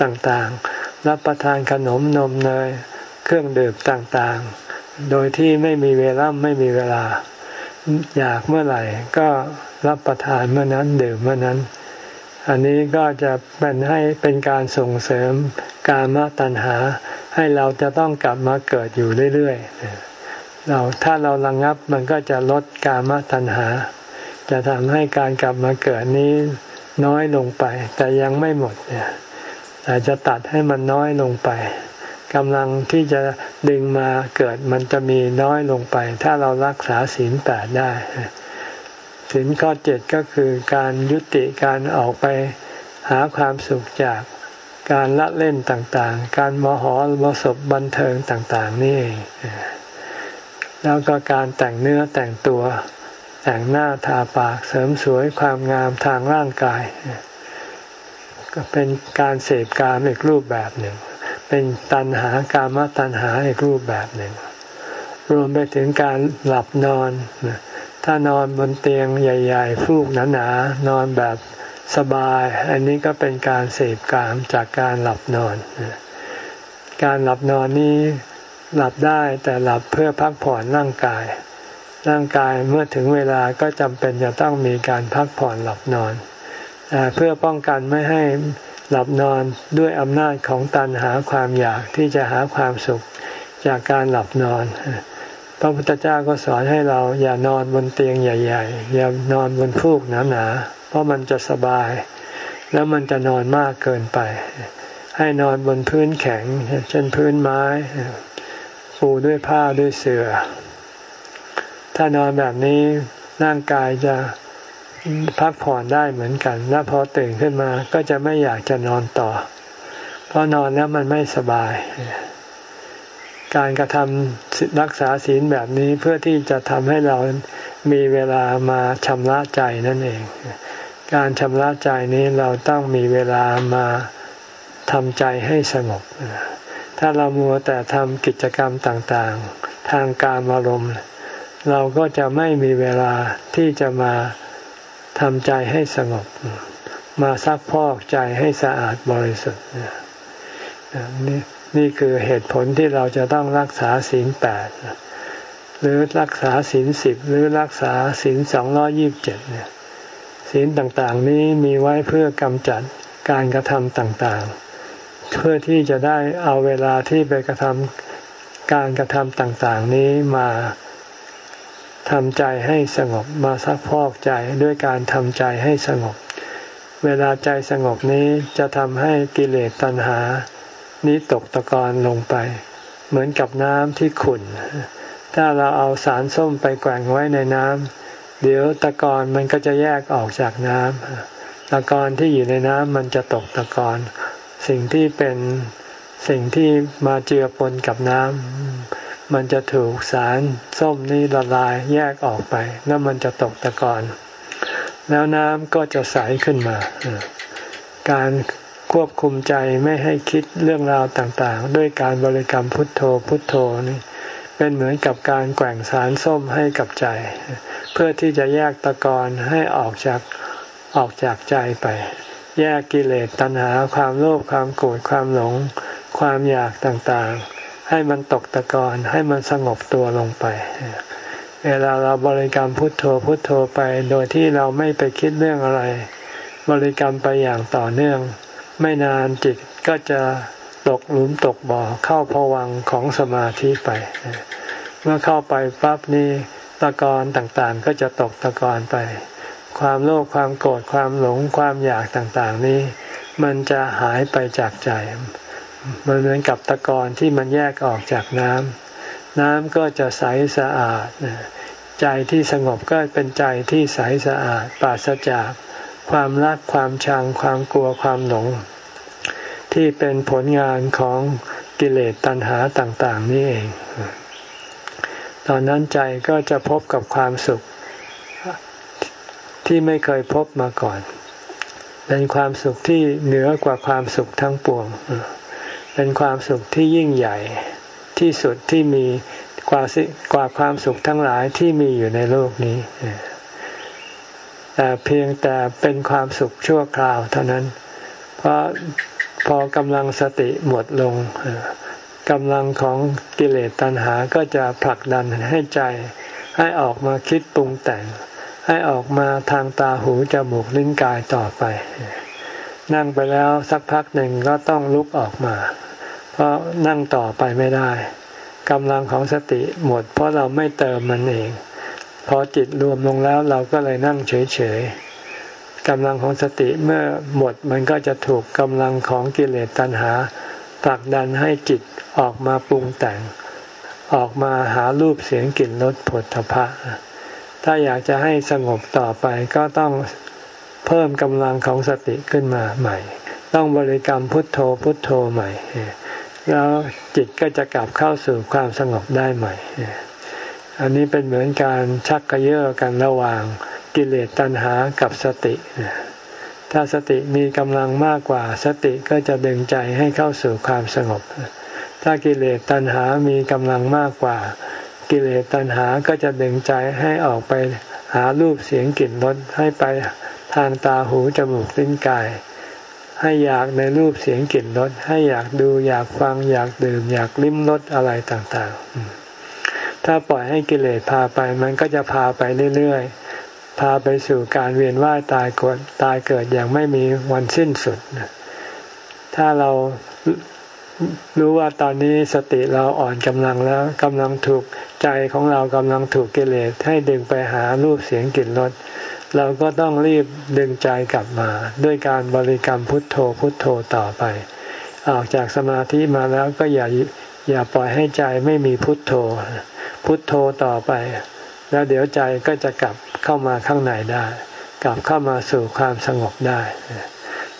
ต่างๆ รับประทานขนมนมเนยเครื่องดื่มต่างๆ โดยที่ไม่มีเวลาไม่มีเวลา อยากเมื่อไหร่ก็รับประทานเมื่อนั้นดื่มเมื่อนั้น อันนี้ก็จะเป็นให้เป็นการส่งเสริมกามาตัณหา ให้เราจะต้องกลับมาเกิดอยู่เรื่อยๆเราถ้าเราระงงับมันก็จะลดกามาตัณหา จะทำให้การกลับมาเกิดนี้น้อยลงไป แต่ยังไม่หมดเนี่ยแต่จะตัดให้มันน้อยลงไป กำลังที่จะดึงมาเกิดมันจะมีน้อยลงไป ถ้าเรารักษาศีลแปดได้ศีลข้อเจ็ดก็คือการยุติการออกไปหาความสุขจากการละเล่นต่างๆ การมหรมสบบันเทิงต่าง ๆ นี่แล้วก็การแต่งเนื้อแต่งตัว แต่งหน้าทาปากเสริมสวยความงามทางร่างกาย ก็เป็นการเสพการอีกรูปแบบหนึ่ง เป็นตัณหากามตัณหาอีกรูปแบบหนึ่ง รวมไปถึงการหลับนอน ถ้านอนบนเตียงใหญ่ ๆ ฟูกหนาๆนอนแบบสบาย อันนี้ก็เป็นการเสพกามจากการหลับนอน การหลับนอนนี้หลับได้แต่หลับเพื่อพักผ่อนร่างกาย ร่างกายเมื่อถึงเวลาก็จำเป็นจะต้องมีการพักผ่อนหลับนอน เพื่อป้องกันไม่ให้ หลับนอนด้วยอำนาจของตันหาความอยากที่จะหาความสุขจากการหลับนอน พระพุทธเจ้าก็สอนให้เราอย่านอนบนเตียงใหญ่ ๆ อย่านอนบนฟูกหนาๆเพราะมันจะสบาย แล้วมันจะนอนมากเกินไป ให้นอนบนพื้นแข็ง เช่นพื้นไม้ปูด้วยผ้าด้วยเสือ่อถ้านอนแบบนี้ร่างกายจะ พักผ่อนได้เหมือนกันแล้วพอตื่นขึ้นมาก็จะไม่อยากจะนอนต่อ เพราะนอนแล้วมันไม่สบาย การกระทำรักษาศีลแบบนี้เพื่อที่จะทำให้เรามีเวลามาชำระใจนั่นเอง การชำระใจนี้เราต้องมีเวลามาทำใจให้สงบ ถ้าเรามัวแต่ทำกิจกรรมต่างๆ ทางการอารมณ์ เราก็จะไม่มีเวลาที่จะมา ทำใจให้สงบ มาซักพอกใจให้สะอาดบริสุทธิ์นี่นี่คือเหตุผลที่เราจะต้องรักษาศีลแปดหรือรักษาศีลสิบหรือรักษาศีลสองร้อยิบเจ็ดเนี่ยศีลต่างๆ นี้มีไว้เพื่อกำจัดการกระทำต่างๆ เพื่อที่จะได้เอาเวลาที่ไปกระทำการกระทำต่างๆ นี้มา ทำใจให้สงบมาซักพอกใจด้วยการทำใจให้สงบ เวลาใจสงบนี้จะทำให้กิเลสตัณหา นี้ตกตะกอนลงไป เหมือนกับน้ำที่ขุ่น ถ้าเราเอาสารส้มไปแกว่งไว้ในน้ำเดี๋ยวตะกอนมันก็จะแยกออกจากน้ำตะกอนที่อยู่ในน้ำมันจะตกตะกอนสิ่งที่เป็นสิ่งที่มาเจือปนกับน้ำ มันจะถูกสารส้มนี้ละลายแยกออกไป แล้วมันจะตกตะกอน แล้วน้ำก็จะใสขึ้นมา การควบคุมใจไม่ให้คิดเรื่องราวต่างๆ ด้วยการบริกรรมพุทโธพุทโธนี่เป็นเหมือนกับการแกว่งสารส้มให้กับใจ เพื่อที่จะแยกตะกอนให้ออกจากออกจากใจไป แยกกิเลสตัณหาความโลภความโกรธความหลง ความอยากต่างๆ ให้มันตกตะกอนให้มันสงบตัวลงไป เวลาเราบริกรรมพุทโธพุทโธไป โดยที่เราไม่ไปคิดเรื่องอะไร บริกรรมไปอย่างต่อเนื่อง ไม่นานจิตก็จะตกหลุมตกบ่อเข้าพวังของสมาธิไป เมื่อเข้าไปปั๊บนี่ตะกอนต่างๆ ก็จะตกตะกอนไป ความโลภความโกรธความหลงความอยากต่างๆ นี้ มันจะหายไปจากใจ มันเหมือนกับตะกอนที่มันแยกออกจากน้ำน้ำก็จะใสสะอาด ใจที่สงบก็เป็นใจที่ใสสะอาดปราศจากความรักความชังความกลัวความหลง ที่เป็นผลงานของกิเลสตัณหาต่าง ๆ นี่เอง ตอนนั้นใจก็จะพบกับความสุขที่ไม่เคยพบมาก่อน เป็นความสุขที่เหนือกว่าความสุขทั้งปวง เป็นความสุขที่ยิ่งใหญ่ที่สุดที่มีกว่ากว่าความสุขทั้งหลายที่มีอยู่ในโลกนี้ แต่เพียงแต่เป็นความสุขชั่วคราวเท่านั้น เพราะพอกำลังสติหมดลงกำลังของกิเลสตัณหาก็จะผลักดันให้ใจ ให้ออกมาคิดปรุงแต่ง ให้ออกมาทางตาหูจมูกลิ้นกายต่อไป นั่งไปแล้วสักพักหนึ่งก็ต้องลุกออกมา เพราะนั่งต่อไปไม่ได้กำลังของสติหมด เพราะเราไม่เติมมันเอง พอจิตรวมลงแล้วเราก็เลยนั่งเฉยๆกำลังของสติเมื่อหมดมันก็จะถูกกำลังของกิเลสตัณหาผลักดันให้จิตออกมาปรุงแต่ง ออกมาหารูปเสียงกลิ่นรสผลทพะ ถ้าอยากจะให้สงบต่อไปก็ต้อง เพิ่มกำลังของสติขึ้นมาใหม่ ต้องบริกรรมพุทโธพุทโธใหม่ แล้วจิตก็จะกลับเข้าสู่ความสงบได้ใหม่ อันนี้เป็นเหมือนการชักกระเยาะกันระหว่างกิเลสตัณหากับสติ ถ้าสติมีกำลังมากกว่าสติก็จะดึงใจให้เข้าสู่ความสงบ ถ้ากิเลสตัณหามีกำลังมากกว่า กิเลสตัณหาก็จะดึงใจให้ออกไปหารูปเสียงกลิ่นรสให้ไป ทางตาหูจมูกลิ้นกาย ให้อยากในรูปเสียงกลิ่นรสให้อยากดูอยากฟังอยากดื่ม อยากลิ้มรสอะไรต่างๆ ถ้าปล่อยให้กิเลสพาไปมันก็จะพาไปเรื่อยๆ พาไปสู่การเวียนว่ายตายเกิดตายเกิดอย่างไม่มีวันสิ้นสุด ถ้าเรา รู้ว่าตอนนี้สติเราอ่อนกำลังแล้วกำลังถูกใจของเรากำลังถูกกิเลสให้ดึงไปหารูปเสียงกลิ่นรสเราก็ต้องรีบดึงใจกลับมา ด้วยการบริกรรมพุทโธพุทโธต่อไป ออกจากสมาธิมาแล้วก็อย่าอย่าปล่อยให้ใจไม่มีพุทโธ พุทโธต่อไป แล้วเดี๋ยวใจก็จะกลับเข้ามาข้างในได้ กลับเข้ามาสู่ความสงบได้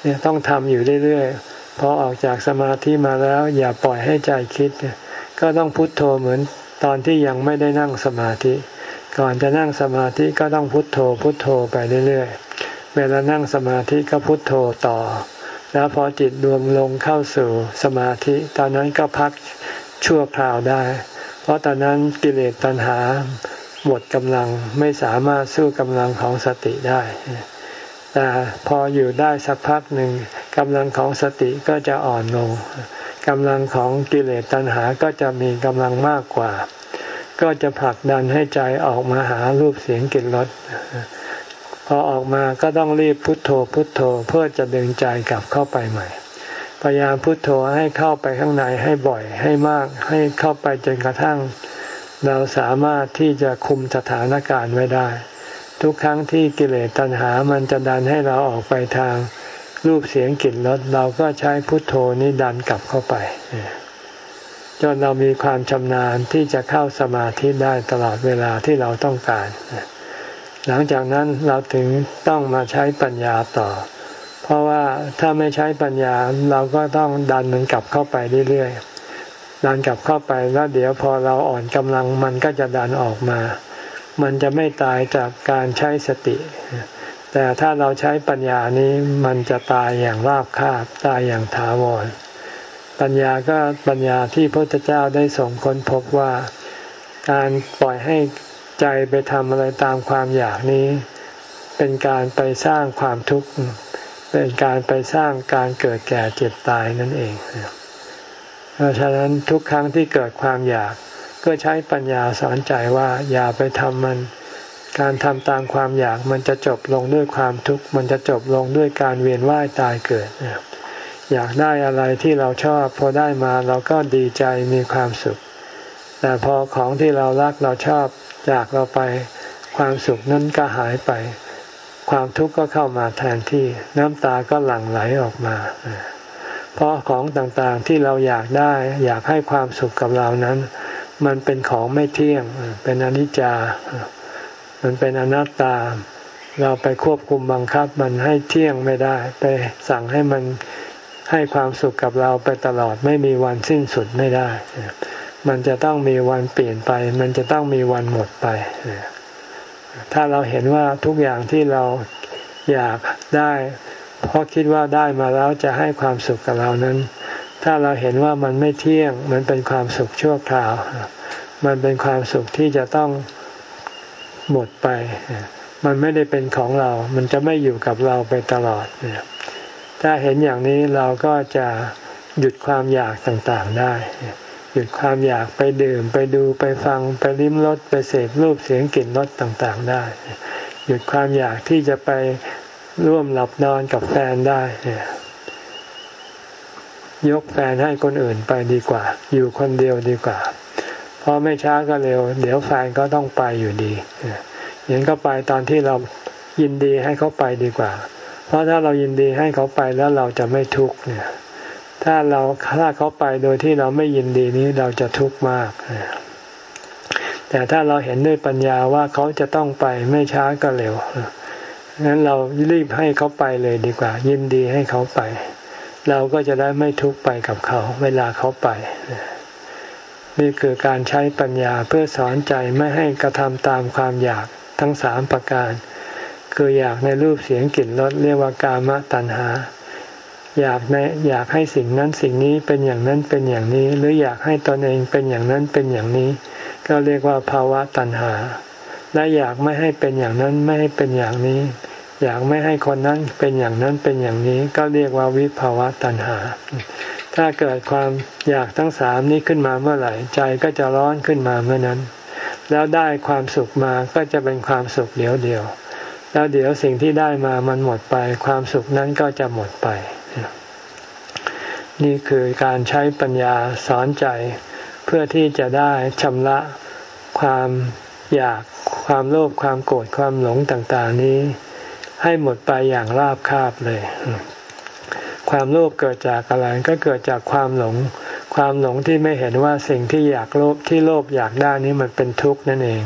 เนี่ยต้องทำอยู่เรื่อยๆ พอออกจากสมาธิมาแล้ว อย่าปล่อยให้ใจคิด ก็ต้องพุทโธเหมือนตอนที่ยังไม่ได้นั่งสมาธิ ก่อนจะนั่งสมาธิก็ต้องพุทโธพุทโธไปเรื่อยๆ เวลานั่งสมาธิก็พุทโธต่อ แล้วพอจิตรวมลงเข้าสู่สมาธิ ตอนนั้นก็พักชั่วคราวได้ เพราะตอนนั้นกิเลสตัณหาหมดกำลังไม่สามารถสู้กำลังของสติได้ แต่พออยู่ได้สักพักหนึ่งกำลังของสติก็จะอ่อนลงกำลังของกิเลสตัณหาก็จะมีกำลังมากกว่า ก็จะผลักดันให้ใจออกมาหารูปเสียงกลิ่นรสพอออกมาก็ต้องรีบพุทโธพุทโธเพื่อจะดึงใจกลับเข้าไปใหม่ พยายามพุทโธให้เข้าไปข้างในให้บ่อยให้มากให้เข้าไปจนกระทั่ง เราสามารถที่จะคุมสถานการณ์ไว้ได้ ทุกครั้งที่กิเลสตัณหามันจะดันให้เราออกไปทางรูปเสียงกลิ่นรสเราก็ใช้พุทโธนี้ดันกลับเข้าไปจนเรามีความชำนาญที่จะเข้าสมาธิได้ตลอดเวลาที่เราต้องการ หลังจากนั้นเราถึงต้องมาใช้ปัญญาต่อ เพราะว่าถ้าไม่ใช้ปัญญาเราก็ต้องดันมันกลับเข้าไปเรื่อยๆดันกลับเข้าไปแล้วเดี๋ยวพอเราอ่อนกำลังมันก็จะดันออกมา มันจะไม่ตายจากการใช้สติ แต่ถ้าเราใช้ปัญญานี้มันจะตายอย่างราบคาบตายอย่างถาวร ปัญญาก็ปัญญาที่พระพุทธเจ้าได้ส่งค้นพบว่า การปล่อยให้ใจไปทำอะไรตามความอยากนี้ เป็นการไปสร้างความทุกข์เป็นการไปสร้างการเกิดแก่เจ็บตายนั่นเอง เพราะฉะนั้นทุกครั้งที่เกิดความอยาก ก็ใช้ปัญญาสอนใจว่าอย่าไปทำมัน การทำตามความอยากมันจะจบลงด้วยความทุกข์มันจะจบลงด้วยการเวียนว่ายตายเกิด อยากได้อะไรที่เราชอบ พอได้มาเราก็ดีใจมีความสุข แต่พอของที่เรารักเราชอบจากเราไปความสุขนั้นก็หายไป ความทุกข์ก็เข้ามาแทนที่น้ำตาก็หลั่งไหลออกมาเพราะของต่างๆที่เราอยากได้ อยากให้ความสุขกับเรานั้น มันเป็นของไม่เที่ยง เป็นอนิจจา มันเป็นอนัตตา เราไปควบคุมบังคับ มันให้เที่ยงไม่ได้ ไปสั่งให้มันให้ความสุขกับเราไปตลอดไม่มีวันสิ้นสุดไม่ได้ มันจะต้องมีวันเปลี่ยนไป มันจะต้องมีวันหมดไป ถ้าเราเห็นว่าทุกอย่างที่เราอยากได้ เพราะคิดว่าได้มาแล้วจะให้ความสุขกับเรานั้น ถ้าเราเห็นว่ามันไม่เที่ยง มันเป็นความสุขชั่วคราว มันเป็นความสุขที่จะต้องหมดไป มันไม่ได้เป็นของเรา มันจะไม่อยู่กับเราไปตลอด ถ้าเห็นอย่างนี้เราก็จะหยุดความอยากต่างๆได้ หยุดความอยากไปดื่ม ไปดูไปฟังไปลิ้มรสไปเสพรูปเสียงกลิ่นรสต่างๆได้ หยุดความอยากที่จะไปร่วมหลับนอนกับแฟนได้ย ยกแฟนให้คนอื่นไปดีกว่า อยู่คนเดียวดีกว่า เพราะไม่ช้าก็เร็ว เดี๋ยวแฟนก็ต้องไปอยู่ดีอย่างก็ไปตอนที่เรายินดีให้เขาไปดีกว่า เพราะถ้าเรายินดีให้เขาไปแล้วเราจะไม่ทุกข์เนี่ย ถ้าเราถ้าเขาไปโดยที่เราไม่ยินดีนี้เราจะทุกข์มาก แต่ถ้าเราเห็นด้วยปัญญาว่าเขาจะต้องไปไม่ช้าก็เร็วงั้นเรารีบให้เขาไปเลยดีกว่า ยินดีให้เขาไป เราก็จะได้ไม่ทุกข์ไปกับเขา เวลาเขาไป นี่คือการใช้ปัญญาเพื่อสอนใจไม่ให้กระทำตามความอยากทั้งสามประการ คืออยากในรูปเสียงกลิ่นรสเรียกว่ากามตัณหา อยากในอยากให้สิ่งนั้นสิ่งนี้เป็นอย่างนั้นเป็นอย่างนี้ หรืออยากให้ตนเองเป็นอย่างนั้นเป็นอย่างนี้ ก็เรียกว่าภาวะตัณหา และอยากไม่ให้เป็นอย่างนั้นไม่ให้เป็นอย่างนี้ อยากไม่ให้คนนั้นเป็นอย่างนั้นเป็นอย่างนี้ก็เรียกว่าวิภาวะตัณหา ถ้าเกิดความอยากทั้งสามนี้ขึ้นมาเมื่อไหร่ ใจก็จะร้อนขึ้นมาเมื่อนั้น แล้วได้ความสุขมาก็จะเป็นความสุขเดียวเดียว แล้วเดี๋ยวสิ่งที่ได้มามันหมดไป ความสุขนั้นก็จะหมดไป นี่คือการใช้ปัญญาสอนใจ เพื่อที่จะได้ชำระความอยากความโลภความโกรธความหลงต่าง ๆ นี้ ให้หมดไปอย่างราบคาบเลย ความโลภเกิดจากอะไรก็เกิดจากความหลง ความหลงที่ไม่เห็นว่าสิ่งที่อยากโลภที่โลภอยากได้นี้มันเป็นทุกข์นั่นเอง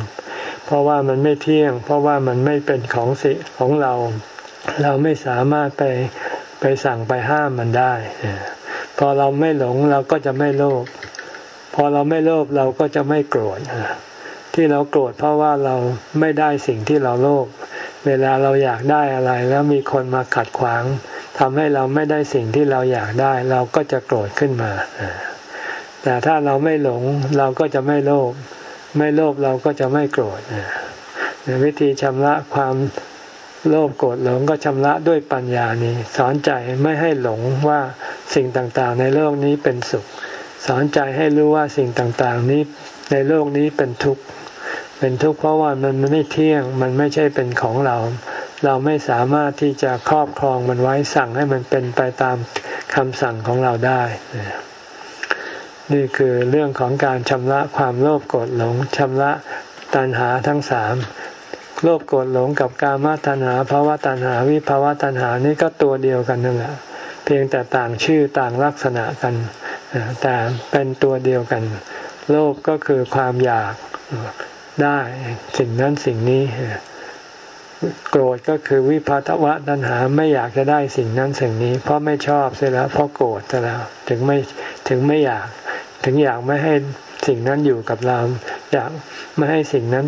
เพราะว่ามันไม่เที่ยง เพราะว่ามันไม่เป็นของสิของเรา เราไม่สามารถไปไปสั่งไปห้ามมันได้พอเราไม่หลงเราก็จะไม่โลภพอเราไม่โลภเราก็จะไม่โกรธที่เราโกรธเพราะว่าเราไม่ได้สิ่งที่เราโลภ เวลาเราอยากได้อะไร แล้วมีคนมาขัดขวางทำให้เราไม่ได้สิ่งที่เราอยากได้ เราก็จะโกรธขึ้นมา แต่ถ้าเราไม่หลงเราก็จะไม่โลภไม่โลภเราก็จะไม่โกรธวิธีชำระความโลภโกรธหลงก็ชำระด้วยปัญญานี้ สอนใจไม่ให้หลงว่าสิ่งต่างๆ ในโลกนี้เป็นสุข สอนใจให้รู้ว่าสิ่งต่างๆ นี้ในโลกนี้เป็นทุกข์ เป็นทุกข์เพราะว่ามันไม่เที่ยง มันไม่ใช่เป็นของเรา เราไม่สามารถที่จะครอบครองมันไว้สั่งให้มันเป็นไปตามคำสั่งของเราได้ นี่คือเรื่องของการชำระความโลภโกรธหลงชำระตัณหาทั้งสามโลภโกรธหลงกับกามตัณหาภาวะตัณหาวิภาวะตัณหานี่ก็ตัวเดียวกันนั่นแหละเพียงแต่ต่างชื่อต่างลักษณะกัน แต่เป็นตัวเดียวกัน โลภก็คือความอยาก ได้สิ่งนั้นสิ่งนี้ โกรธก็คือวิภาวะตัณหาไม่อยากจะได้สิ่งนั้นสิ่งนี้ เพราะไม่ชอบเสียแล้วเพราะโกรธเสียแล้วถึงไม่ถึงไม่อยาก ถึงอยากไม่ให้สิ่งนั้นอยู่กับเราอยากไม่ให้สิ่งนั้น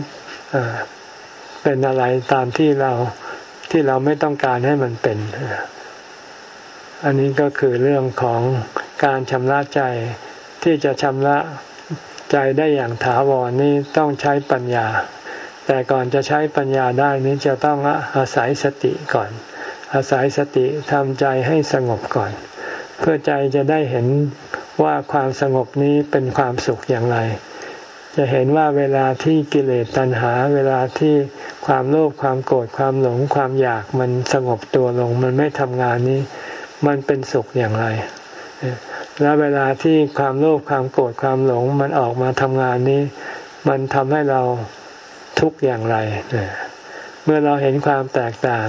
เป็นอะไรตามที่เราที่เราไม่ต้องการให้มันเป็น อันนี้ก็คือเรื่องของการชำระใจที่จะชำระ ใจได้อย่างถาวรนี่ต้องใช้ปัญญา แต่ก่อนจะใช้ปัญญาได้นี้จะต้องอาศัยสติก่อน อาศัยสติทำใจให้สงบก่อน เพื่อใจจะได้เห็นว่าความสงบนี้เป็นความสุขอย่างไร จะเห็นว่าเวลาที่กิเลสตัณหา เวลาที่ความโลภความโกรธความหลงความอยากมันสงบตัวลง มันไม่ทำงานนี้ มันเป็นสุขอย่างไร แล้วเวลาที่ความโลภความโกรธความหลงมันออกมาทำงานนี้ มันทำให้เราทุกข์อย่างไร เมื่อเราเห็นความแตกต่าง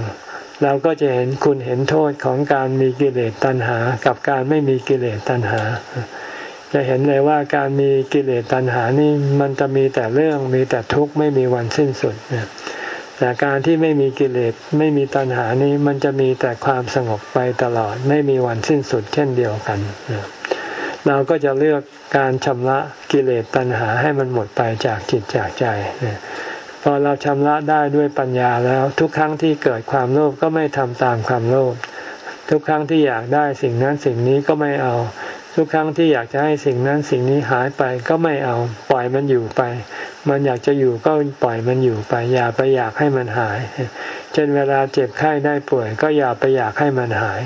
เราก็จะเห็นคุณเห็นโทษของการมีกิเลสตัณหา กับการไม่มีกิเลสตัณหา จะเห็นเลยว่าการมีกิเลสตัณหานี่มันจะมีแต่เรื่องมีแต่ทุกข์ไม่มีวันสิ้นสุดแต่การที่ไม่มีกิเลสไม่มีตัณหานี้มันจะมีแต่ความสงบไปตลอด ไม่มีวันสิ้นสุดเช่นเดียวกัน เราก็จะเลือกการชำระกิเลสตัณหาให้มันหมดไปจากจิตจากใจพอเราชำระได้ด้วยปัญญาแล้ว ทุกครั้งที่เกิดความโลภก็ไม่ทำตามความโลภทุกครั้งที่อยากได้สิ่งนั้นสิ่งนี้ก็ไม่เอา ทุกครั้งที่อยากจะให้สิ่งนั้นสิ่งนี้หายไปก็ไม่เอา ปล่อยมันอยู่ไป มันอยากจะอยู่ก็ปล่อยมันอยู่ไป อย่าไปอยากให้มันหาย เช่นเวลาเจ็บไข้ได้ป่วย ก็อย่าไปอยากให้มันหาย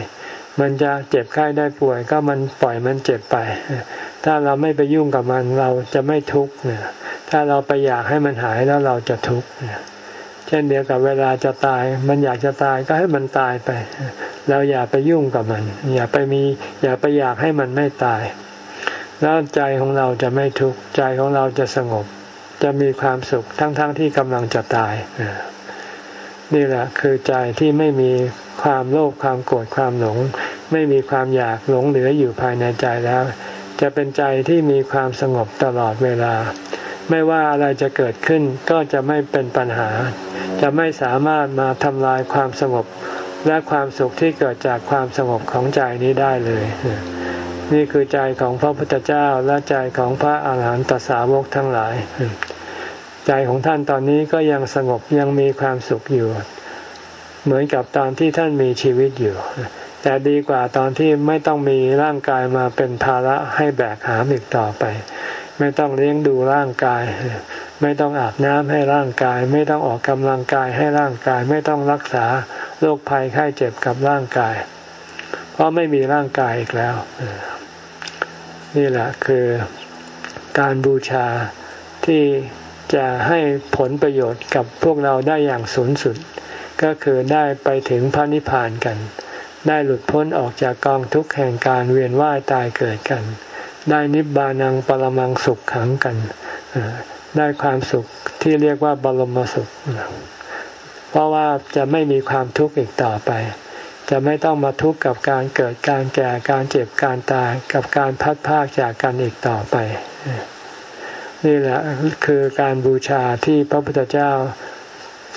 มันจะเจ็บไข้ได้ป่วย ก็มันปล่อยมันเจ็บไป ถ้าเราไม่ไปยุ่งกับมันเราจะไม่ทุกข์เนี่ยถ้าเราไปอยากให้มันหายแล้วเราจะทุกข์เช่นเดียวกับเวลาจะตาย มันอยากจะตายก็ให้มันตายไป เราอย่าไปยุ่งกับมัน อย่าไปมี อย่าไปอยากให้มันไม่ตาย แล้วใจของเราจะไม่ทุกข์ ใจของเราจะสงบ จะมีความสุขทั้งๆทที่กำลังจะตาย นี่แหละคือใจที่ไม่มีความโลภความโกรธความหลง ไม่มีความอยากหลงเหลืออยู่ภายในใจแล้ว จะเป็นใจที่มีความสงบตลอดเวลา ไม่ว่าอะไรจะเกิดขึ้นก็จะไม่เป็นปัญหา จะไม่สามารถมาทำลายความสงบและความสุขที่เกิดจากความสงบของใจนี้ได้เลย นี่คือใจของพระพุทธเจ้าและใจของพระอาหารหันตสาวกทั้งหลาย ใจของท่านตอนนี้ก็ยังสงบยังมีความสุขอยู่ เหมือนกับตอนที่ท่านมีชีวิตอยู่ แต่ดีกว่าตอนที่ไม่ต้องมีร่างกายมาเป็นภาระให้แบกหามอีกต่อไป ไม่ต้องเลี้ยงดูร่างกาย ไม่ต้องอาบน้ำให้ร่างกาย ไม่ต้องออกกำลังกายให้ร่างกาย ไม่ต้องรักษาโรคภัยไข้เจ็บกับร่างกาย เพราะไม่มีร่างกายอีกแล้ว นี่แหละคือการบูชาที่ จะให้ผลประโยชน์กับพวกเราได้อย่างสูงสุด ก็คือได้ไปถึงพระนิพพานกัน ได้หลุดพ้นออกจากกองทุกข์แห่งการเวียนว่ายตายเกิดกัน ได้นิบานังปรมังสุขขังกัน ได้ความสุขที่เรียกว่าบรมสุข เพราะว่าจะไม่มีความทุกข์อีกต่อไป จะไม่ต้องมาทุกข์กับการเกิดการแก่การเจ็บการตายกับการพัดพากจากกันอีกต่อไป นี่แหละคือการบูชาที่พระพุทธเจ้า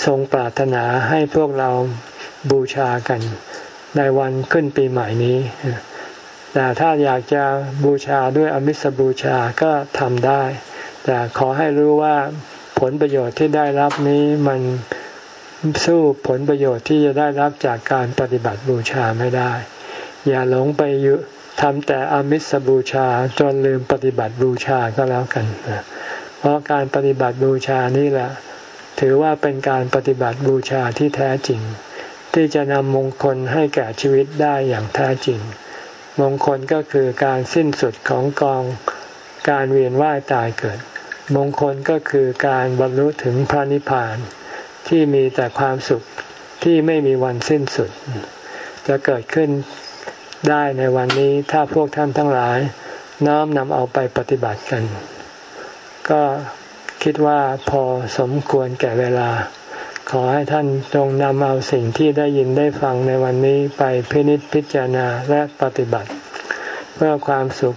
ทรงปรารถนาให้พวกเราบูชากัน ในวันขึ้นปีใหม่นี้ แต่ถ้าอยากจะบูชาด้วยอมิสบูชาก็ทำได้ แต่ขอให้รู้ว่าผลประโยชน์ที่ได้รับนี้มันสู้ผลประโยชน์ที่จะได้รับจากการปฏิบัติบูชาไม่ได้ อย่าหลงไปยุ ทำแต่อมิสบูชาจนลืมปฏิบัติบูชาก็แล้วกัน เพราะการปฏิบัติบูชานี่แหละ ถือว่าเป็นการปฏิบัติบูชาที่แท้จริง ที่จะนำมงคลให้แก่ชีวิตได้อย่างแท้จริง มงคลก็คือการสิ้นสุดของกองการเวียนว่ายตายเกิด มงคลก็คือการบรรลุถึงพระนิพพานที่มีแต่ความสุขที่ไม่มีวันสิ้นสุด จะเกิดขึ้น ได้ในวันนี้ถ้าพวกท่านทั้งหลาย น้อมนำเอาไปปฏิบัติกัน ก็คิดว่าพอสมควรแก่เวลา ขอให้ท่านจงนำเอาสิ่งที่ได้ยินได้ฟังในวันนี้ไปพินิจพิจารณาและปฏิบัติ เพื่อความสุข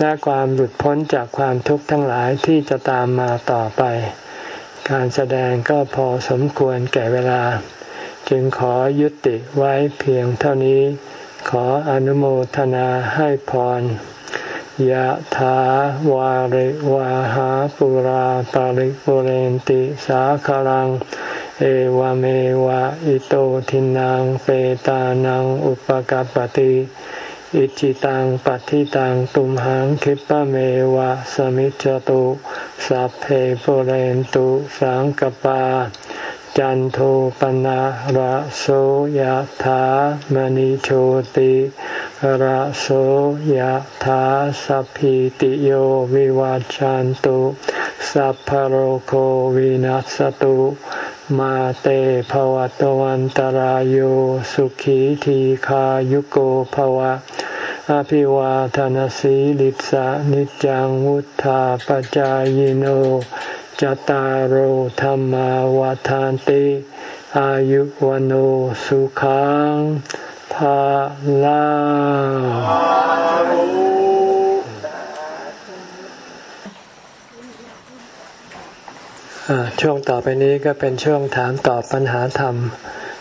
และความหลุดพ้นจากความทุกข์ทั้งหลายที่จะตามมาต่อไป การแสดงก็พอสมควรแก่เวลา จึงขอยุติไว้เพียงเท่านี้ ขออนุโมทนาให้พรยะถาวาริวาหาปุราปาริปุเรนติสาคลัง เอวเมวะอิโตทินังเปตานังอุปกัรปติอิจิตังปฏิตังตุมหังคิปะเมวะสมิจจตุสัพเพปุเรนตุสังกปา จันโทปนะระโสยธามณิโชติระโสยธาสัพพิติโยวิวาจันตุสัพพโรโควินัสตุมาเตภวตวันตารโยสุขีทีขายุโกภวะอภิวาทานสีลิสานิจังวุธาปจายโน จตารโหธรรมวาทานติ อายุวโนสุขังภาลาช่วงต่อไปนี้ก็เป็นช่วงถามตอบปัญหาธรรม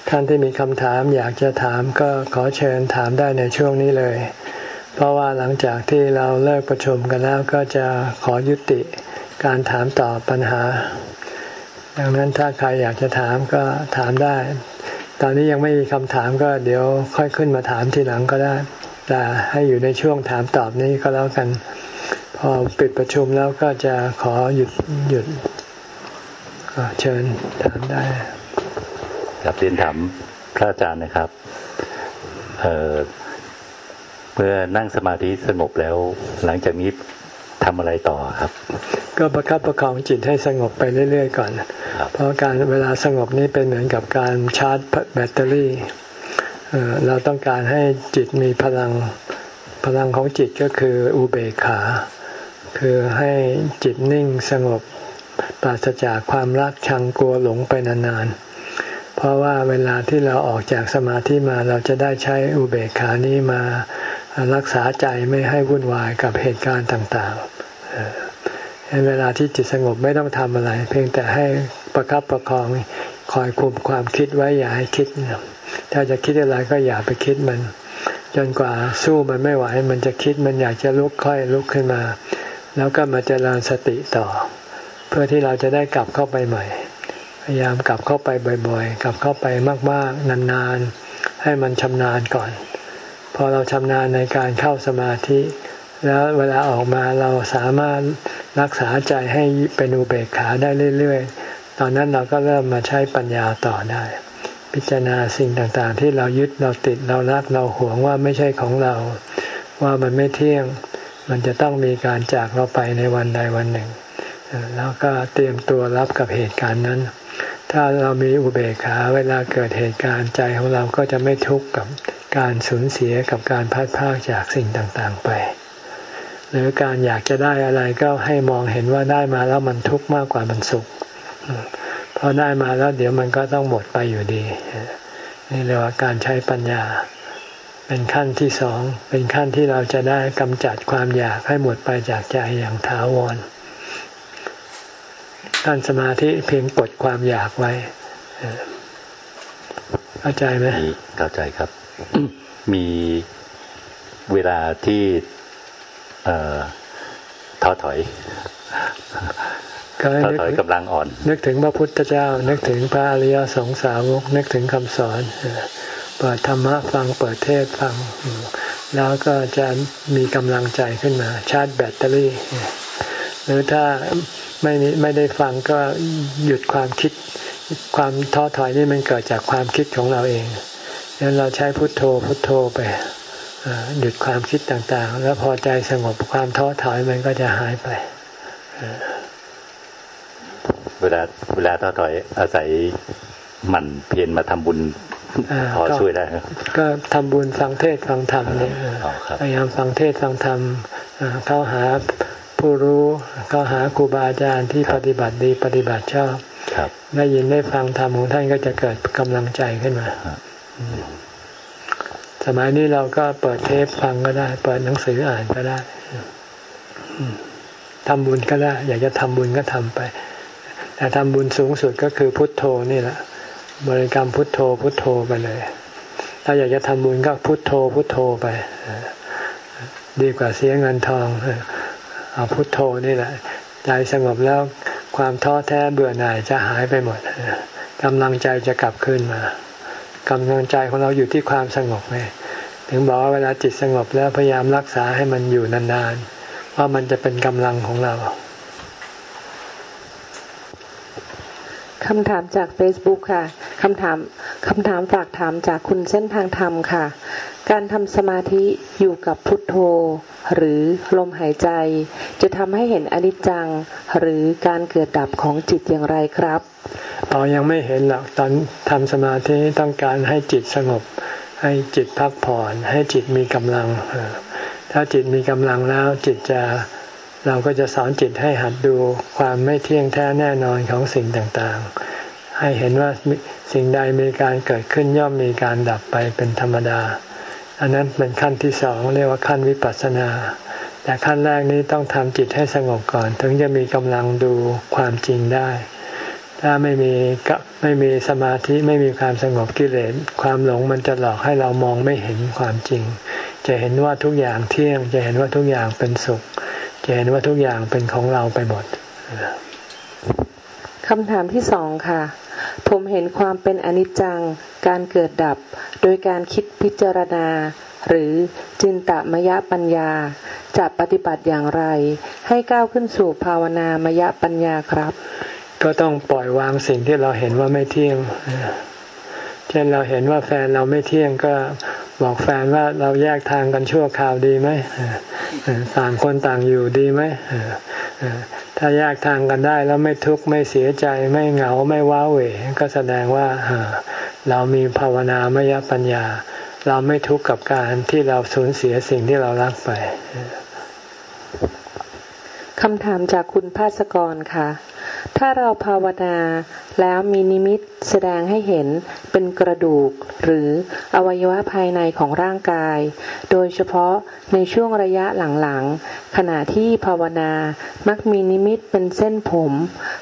ท่านที่มีคำถามอยากจะถามก็ขอเชิญถามได้ในช่วงนี้เลย เพราะว่าหลังจากที่เราเลิกประชุมกันแล้วก็จะขอยุติ การถามตอบปัญหา ดังนั้นถ้าใครอยากจะถามก็ถามได้ ตอนนี้ยังไม่มีคำถามก็เดี๋ยวค่อยขึ้นมาถามทีหลังก็ได้ แต่ให้อยู่ในช่วงถามตอบนี้ก็แล้วกัน พอปิดประชุมแล้วก็จะขอหยุดหยุดเชิญถามได้ครับเรียนถามพระอาจารย์นะครับเเมื่อนั่งสมาธิสงบแล้ว หลังจากนี้ ทำอะไรต่อครับ ก็ประคับประคองจิตให้สงบไปเรื่อย ๆ ก่อน เพราะการเวลาสงบนี้เป็นเหมือนกับการชาร์จแบตเตอรี่เราต้องการให้จิตมีพลังพลังของจิตก็คืออุเบกขา คือให้จิตนิ่งสงบปราศจากความรักชังกลัวหลงไปนานๆ เพราะว่าเวลาที่เราออกจากสมาธิมาเราจะได้ใช้อุเบกขานี้มา รักษาใจไม่ให้วุ่นวายกับเหตุการณ์ต่างๆเวลาที่จิตสงบไม่ต้องทำอะไร เพียงแต่ให้ประคับประคองคอยคุมความคิดไว้อย่าให้คิด ถ้าจะคิดอะไรก็อย่าไปคิดมัน จนกว่าสู้มันไม่ไหว มันจะคิดมันอยากจะลุกค่อยลุกขึ้นมา แล้วก็มาเจริญสติต่อ เพื่อที่เราจะได้กลับเข้าไปใหม่ พยายามกลับเข้าไปบ่อยๆ กลับเข้าไปมากๆนานๆ ให้มันชำนาญก่อน พอเราชำนาญในการเข้าสมาธิ แล้วเวลาออกมาเราสามารถรักษาใจให้เป็นอุเบกขาได้เรื่อยๆ ตอนนั้นเราก็เริ่มมาใช้ปัญญาต่อได้ พิจารณาสิ่งต่างๆ ที่เรายึดเราติดเรารักเราหวงว่าไม่ใช่ของเรา ว่ามันไม่เที่ยง มันจะต้องมีการจากเราไปในวันใดวันหนึ่ง แล้วก็เตรียมตัวรับกับเหตุการณ์นั้น ถ้าเรามีอุเบกขาเวลาเกิดเหตุการณ์ใจของเราก็จะไม่ทุกข์กับการสูญเสียกับการพัดพากจากสิ่งต่างๆไป หรือการอยากจะได้อะไรก็ให้มองเห็นว่าได้มาแล้วมันทุกข์มากกว่ามันสุขพอได้มาแล้วเดี๋ยวมันก็ต้องหมดไปอยู่ดี นี่เรียกว่าการใช้ปัญญา เป็นขั้นที่สอง เป็นขั้นที่เราจะได้กำจัดความอยากให้หมดไปจากใจอย่างถาวร ขั้นสมาธิเพียงกดความอยากไว้ เข้าใจไหมเข้าใจครับ มีเวลาที่ท้อถอยท้อถอยกำลังอ่อน นึกถึงพระพุทธเจ้า นึกถึงพระอริยสงสาวก นึกถึงคำสอนเปิดธรรมะฟังเปิดเทศฟัง แล้วก็จะมีกำลังใจขึ้นมา ชาร์จแบตเตอรี่ หรือถ้า ไม่ไม่ได้ฟังก็หยุดความคิด ความท้อถอยนี่มันเกิดจากความคิดของเราเองงั้นเราใช้พุทโธพุทโธไปหยุดความคิดต่างๆ แล้วพอใจสงบความท้อถอยมันก็จะหายไปเวลาเวลาท้อถอยอาศัยมันเพียรมาทำบุญพอช่วยได้ก็ทำบุญฟังเทศฟังธรรมเนี่ยพยายามฟังเทศฟังธรรมเข้าหา ผู้รู้เข้าหาครูบาอาจารย์ที่ปฏิบัติดีปฏิบัติชอบได้ยินได้ฟังธรรมของท่านก็จะเกิดกำลังใจขึ้นมา สมัยนี้เราก็เปิดเทปฟังก็ได้ เปิดหนังสืออ่านก็ได้ทำบุญก็ได้ อยากจะทำบุญก็ทำไป แต่ทำบุญสูงสุดก็คือพุทโธนี่แหละ บริกรรมพุทโธ พุทโธไปเลย ถ้าอยากจะทำบุญก็พุทโธ พุทโธไป ดีกว่าเสียเงินทอง เอาพุทโธนี่แหละ ใจสงบแล้วความท้อแท้เบื่อหน่ายจะหายไปหมดกำลังใจจะกลับคืนมากำลังใจของเราอยู่ที่ความสงบไงถึงบอกว่าเวลาจิตสงบแล้วพยายามรักษาให้มันอยู่นานๆว่ามันจะเป็นกำลังของเราคำถามจาก Facebook ค่ะคำถามคำถามฝากถามจากคุณเส้นทางธรรมค่ะ การทำสมาธิอยู่กับพุทโธ หรือลมหายใจ จะทำให้เห็นอนิจจัง หรือการเกิดดับของจิตอย่างไรครับอ๋อยังไม่เห็นหรอกตอนทำสมาธิต้องการให้จิตสงบ ให้จิตพักผ่อน ให้จิตมีกำลัง ถ้าจิตมีกำลังแล้วจิตจะเราก็จะสอนจิตให้หัดดูความไม่เที่ยงแท้แน่นอนของสิ่งต่างๆ ให้เห็นว่าสิ่งใดมีการเกิดขึ้นย่อมมีการดับไปเป็นธรรมดา อันนั้นเป็นขั้นที่สองเรียกว่าขั้นวิปัสสนา แต่ขั้นแรกนี้ต้องทำจิตให้สงบก่อน ถึงจะมีกำลังดูความจริงได้ ถ้าไม่มีก็ไม่มีสมาธิไม่มีความสงบกิเลสความหลงมันจะหลอกให้เรามองไม่เห็นความจริง จะเห็นว่าทุกอย่างเที่ยง จะเห็นว่าทุกอย่างเป็นสุข จะเห็นว่าทุกอย่างเป็นของเราไปหมด คำถามที่สองค่ะ ผมเห็นความเป็นอนิจจัง การเกิดดับ โดยการคิดพิจารณา หรือจินตมยปัญญา จะปฏิบัติอย่างไร ให้ก้าวขึ้นสู่ภาวนามยปัญญาครับ ก็ต้องปล่อยวางสิ่งที่เราเห็นว่าไม่เที่ยง ช่นเราเห็นว่าแฟนเราไม่เที่ยงก็บอกแฟนว่าเราแยกทางกันชั่วคราวดีไหมต่างคนต่างอยู่ดีไหมถ้าแยกทางกันได้แล้วไม่ทุกข์ไม่เสียใจไม่เหงาไม่ว้าเหวก็แสดงว่าเรามีภาวนามยปัญญา เราไม่ทุกข์กับการที่เราสูญเสียสิ่งที่เรารักไปคำถามจากคุณภาสกรค่ะ ถ้าเราภาวนาแล้วมีนิมิตแสดงให้เห็นเป็นกระดูก หรืออวัยวะภายในของร่างกาย โดยเฉพาะในช่วงระยะหลังๆ ขณะที่ภาวนามักมีนิมิตเป็นเส้นผม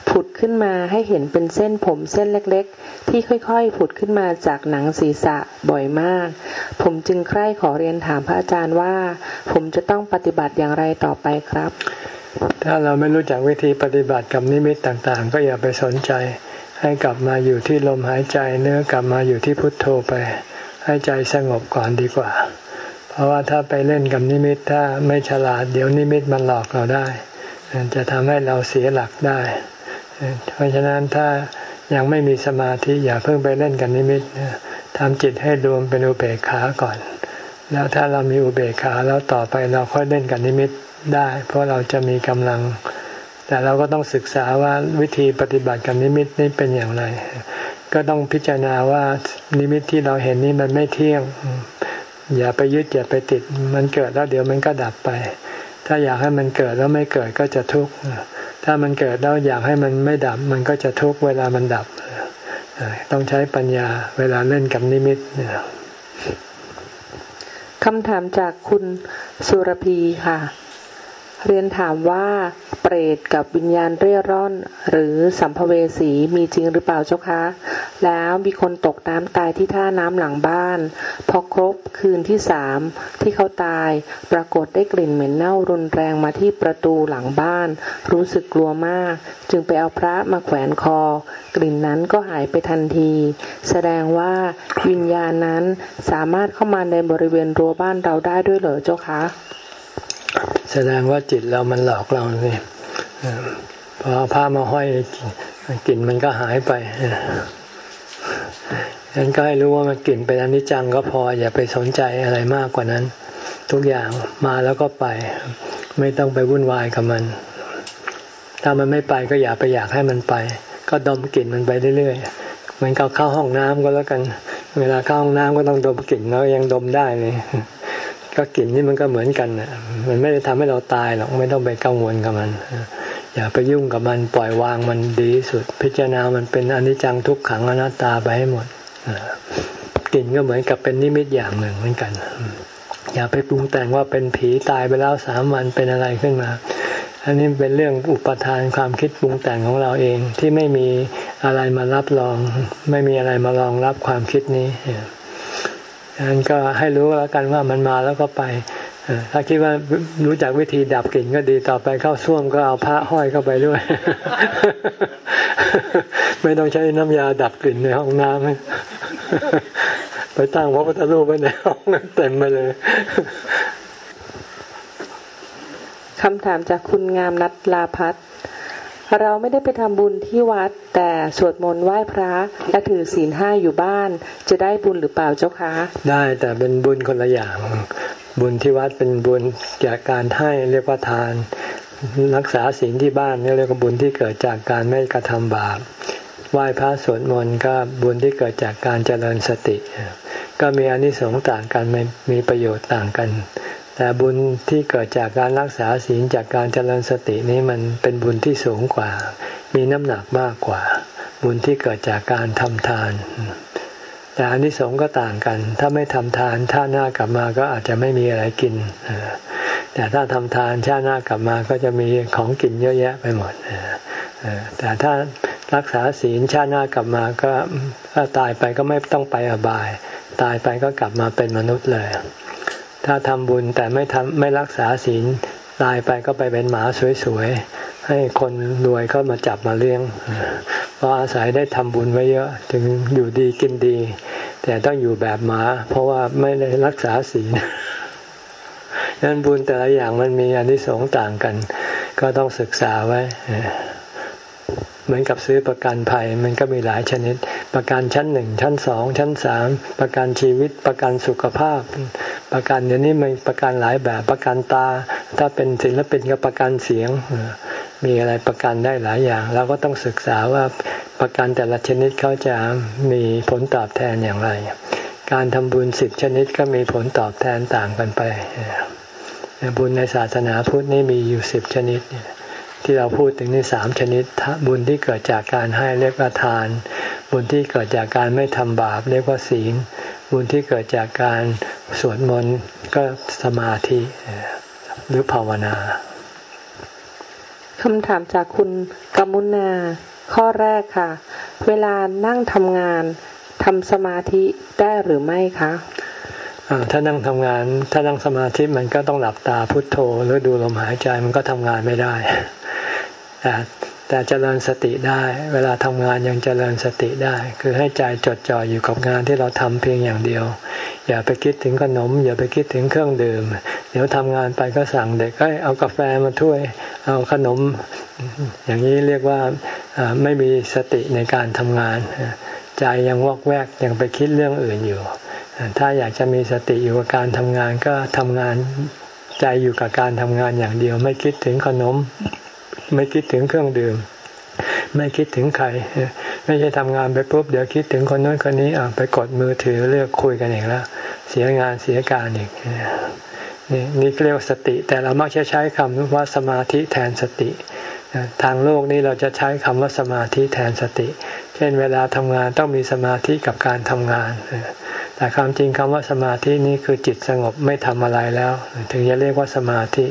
ผุดขึ้นมาให้เห็นเป็นเส้นผมเส้นเล็กๆ ที่ค่อยๆ ผุดขึ้นมาจากหนังศีรษะบ่อยมาก ผมจึงใคร่ขอเรียนถามพระอาจารย์ว่า ผมจะต้องปฏิบัติอย่างไรต่อไปครับ ถ้าเราไม่รู้จักวิธีปฏิบัติกับนิมิตต่างๆ ก็อย่าไปสนใจ ให้กลับมาอยู่ที่ลมหายใจเนื้อกลับมาอยู่ที่พุทโธไป ให้ใจสงบก่อนดีกว่า เพราะว่าถ้าไปเล่นกับนิมิตถ้าไม่ฉลาดเดี๋ยวนิมิตมันหลอกเราได้ จะทำให้เราเสียหลักได้ เพราะฉะนั้นถ้ายังไม่มีสมาธิอย่าเพิ่งไปเล่นกับนิมิตทำจิตให้รวมเป็นอุเบกขาก่อน แล้วถ้าเรามีอุเบกขาแล้วต่อไปเราค่อยเล่นกับนิมิต ได้ เพราะเราจะมีกำลัง แต่เราก็ต้องศึกษาว่าวิธีปฏิบัติกับนิมิตนี้เป็นอย่างไร ก็ต้องพิจารณาว่านิมิตที่เราเห็นนี้มันไม่เที่ยง อย่าไปยึดอย่าไปติด มันเกิดแล้วเดี๋ยวมันก็ดับไป ถ้าอยากให้มันเกิดแล้วไม่เกิดก็จะทุกข์ ถ้ามันเกิดแล้วอยากให้มันไม่ดับ มันก็จะทุกข์เวลามันดับ ต้องใช้ปัญญาเวลาเล่นกับนิมิตคำถามจากคุณสุรพีค่ะ เรียนถามว่า เปรตกับวิญญาณเร่ร่อน หรือสัมภเวสีมีจริงหรือเปล่าเจ้าคะ แล้วมีคนตกน้ำตายที่ท่าน้ำหลังบ้าน พอครบคืนที่สามที่เขาตาย ปรากฏได้กลิ่นเหม็นเน่ารุนแรงมาที่ประตูหลังบ้าน รู้สึกกลัวมาก จึงไปเอาพระมาแขวนคอ กลิ่นนั้นก็หายไปทันที แสดงว่าวิญญาณนั้นสามารถเข้ามาในบริเวณรั้วบ้านเราได้ด้วยเหรอเจ้าคะ แสดงว่าจิตเรามันหลอกเราเนี่ยพอผ้ามาห้อยกลิ่นมันก็หายไปฉะนั้นก็ให้รู้ว่ามันกลิ่นเป็นอนิจจังก็พออย่าไปสนใจอะไรมากกว่านั้น ทุกอย่างมาแล้วก็ไป ไม่ต้องไปวุ่นวายกับมัน ถ้ามันไม่ไปก็อย่าไปอยากให้มันไป ก็ดมกลิ่นมันไปเรื่อยๆเหมือนกับเข้าห้องน้ำก็แล้วกัน เวลาเข้าห้องน้ำก็ต้องดมกลิ่นแล้วยังดมได้เลย ก็กลิ่นนี่มันก็เหมือนกันนะมันไม่ได้ทำให้เราตายหรอกไม่ต้องไปกังวลกับมัน อย่าไปยุ่งกับมันปล่อยวางมันดีสุด พิจารณามันเป็นอนิจจังทุกขังอนัตตาไปให้หมดกลิ่นก็เหมือนกับเป็นนิมิตอย่างหนึ่งเหมือนกัน อย่าไปปรุงแต่งว่าเป็นผีตายไปแล้วสามวันเป็นอะไรขึ้นมา อันนี้เป็นเรื่องอุปทานความคิดปรุงแต่งของเราเองที่ไม่มีอะไรมารับรอง ไม่มีอะไรมารองรับความคิดนี้ นั้นก็ให้รู้แล้วกันว่ามันมาแล้วก็ไปถ้าคิดว่ารู้จักวิธีดับกลิ่นก็ดีต่อไปเข้าส้วมก็เอาผ้าห้อยเข้าไปด้วย ไม่ต้องใช้น้ำยาดับกลิ่นในห้องน้ำไปตั้งพระพุทธรูปไว้ในห้องเต็มไปเลยคำถามจากคุณงามนัทลาพัฒ เราไม่ได้ไปทำบุญที่วัด แต่สวดมนต์ไหว้พระและถือศีลห้าอยู่บ้าน จะได้บุญหรือเปล่าเจ้าคะได้แต่เป็นบุญคนละอย่าง บุญที่วัดเป็นบุญจากการให้เรียกว่าทาน รักษาศีลที่บ้านเรียกว่าบุญที่เกิดจากการไม่กระทำบาปไหว้พระสวดมนต์ก็บุญที่เกิดจากการเจริญสติ ก็มีอนิสงส์ต่างกันมีประโยชน์ต่างกัน แต่บุญที่เกิดจากการรักษาศีลจากการเจริญสตินี้มันเป็นบุญที่สูงกว่า มีน้ำหนักมากกว่า บุญที่เกิดจากการทำทาน แต่อันที่สงก็ต่างกัน ถ้าไม่ทำทานชาติหน้ากลับมาก็อาจจะไม่มีอะไรกินแต่ถ้าทำทานชาติหน้ากลับมาก็จะมีของกินเยอะแยะไปหมดแต่ถ้ารักษาศีลชาติหน้ากลับมาก็ถ้าตายไปก็ไม่ต้องไปอบาย ตายไปก็กลับมาเป็นมนุษย์เลย ถ้าทำบุญแต่ไม่ทำไม่รักษาศีลตายไปก็ไปเป็นหมาสวยๆ ให้คนรวยเข้ามาจับมาเลี้ยง เพราะอาศัยได้ทำบุญไว้เยอะ ถึงอยู่ดีกินดี แต่ต้องอยู่แบบหมา เพราะว่าไม่ได้รักษาศีลนั้นบุญแต่ละอย่างมันมีอันที่สองต่างกัน ก็ต้องศึกษาไว้ เหมือนกับซื้อประกันภัยมันก็มีหลายชนิด ประกันชั้นหนึ่งชั้นสองชั้นสามประกันชีวิตประกันสุขภาพ ประกันเดี๋ยวนี้มันประกันหลายแบบประกันตา ถ้าเป็นศิลปินก็ประกันเสียง มีอะไรประกันได้หลายอย่างเราก็ต้องศึกษาว่าประกันแต่ละชนิดเขาจะมีผลตอบแทนอย่างไร การทำบุญสิบชนิดก็มีผลตอบแทนต่างกันไปบุญในศาสนาพุทธนี่มีอยู่สิบชนิด ที่เราพูดถึงนี่สามชนิด บุญที่เกิดจากการให้เรียกว่าทาน บุญที่เกิดจากการไม่ทำบาปเรียกว่าศีล บุญที่เกิดจากการสวดมนต์ก็สมาธิหรือภาวนาคำถามจากคุณกมุณา ข้อแรกค่ะ เวลานั่งทำงานทำสมาธิได้หรือไม่คะ ถ้านั่งทำงาน ถ้านั่งสมาธิมันก็ต้องหลับตาพุทโธหรือดูลมหายใจมันก็ทำงานไม่ได้แต่แต่เจริญสติได้ เวลาทำงานยังเจริญสติได้ คือให้ใจจดจ่ออยู่กับงานที่เราทำเพียงอย่างเดียว อย่าไปคิดถึงขนม อย่าไปคิดถึงเครื่องดื่ม เดี๋ยวทำงานไปก็สั่งเด็กเอากาแฟมาถ้วย เอาขนม อย่างนี้เรียกว่าไม่มีสติในการทำงาน ใจยังวอกแวกยังไปคิดเรื่องอื่นอยู่ ถ้าอยากจะมีสติอยู่กับการทำงานก็ทำงานใจอยู่กับการทำงานอย่างเดียว ไม่คิดถึงขนม ไม่คิดถึงเครื่องดื่ม ไม่คิดถึงใคร ไม่ใช่ทำงานไปปุ๊บเดี๋ยวคิดถึงคนนู้นคนนี้อะไปกดมือถือเลือกคุยกันเองแล้ว เสียงานเสียการอีกนี่นี่เรียกว่าสติ แต่เรามักจะใช้คำว่าสมาธิแทนสติทางโลกนี้เราจะใช้คำว่าสมาธิแทนสติ เช่นเวลาทำงานต้องมีสมาธิกับการทำงาน แต่ความจริงคำว่าสมาธินี้คือจิตสงบไม่ทำอะไรแล้ว ถึงจะเรียกว่าสมาธิ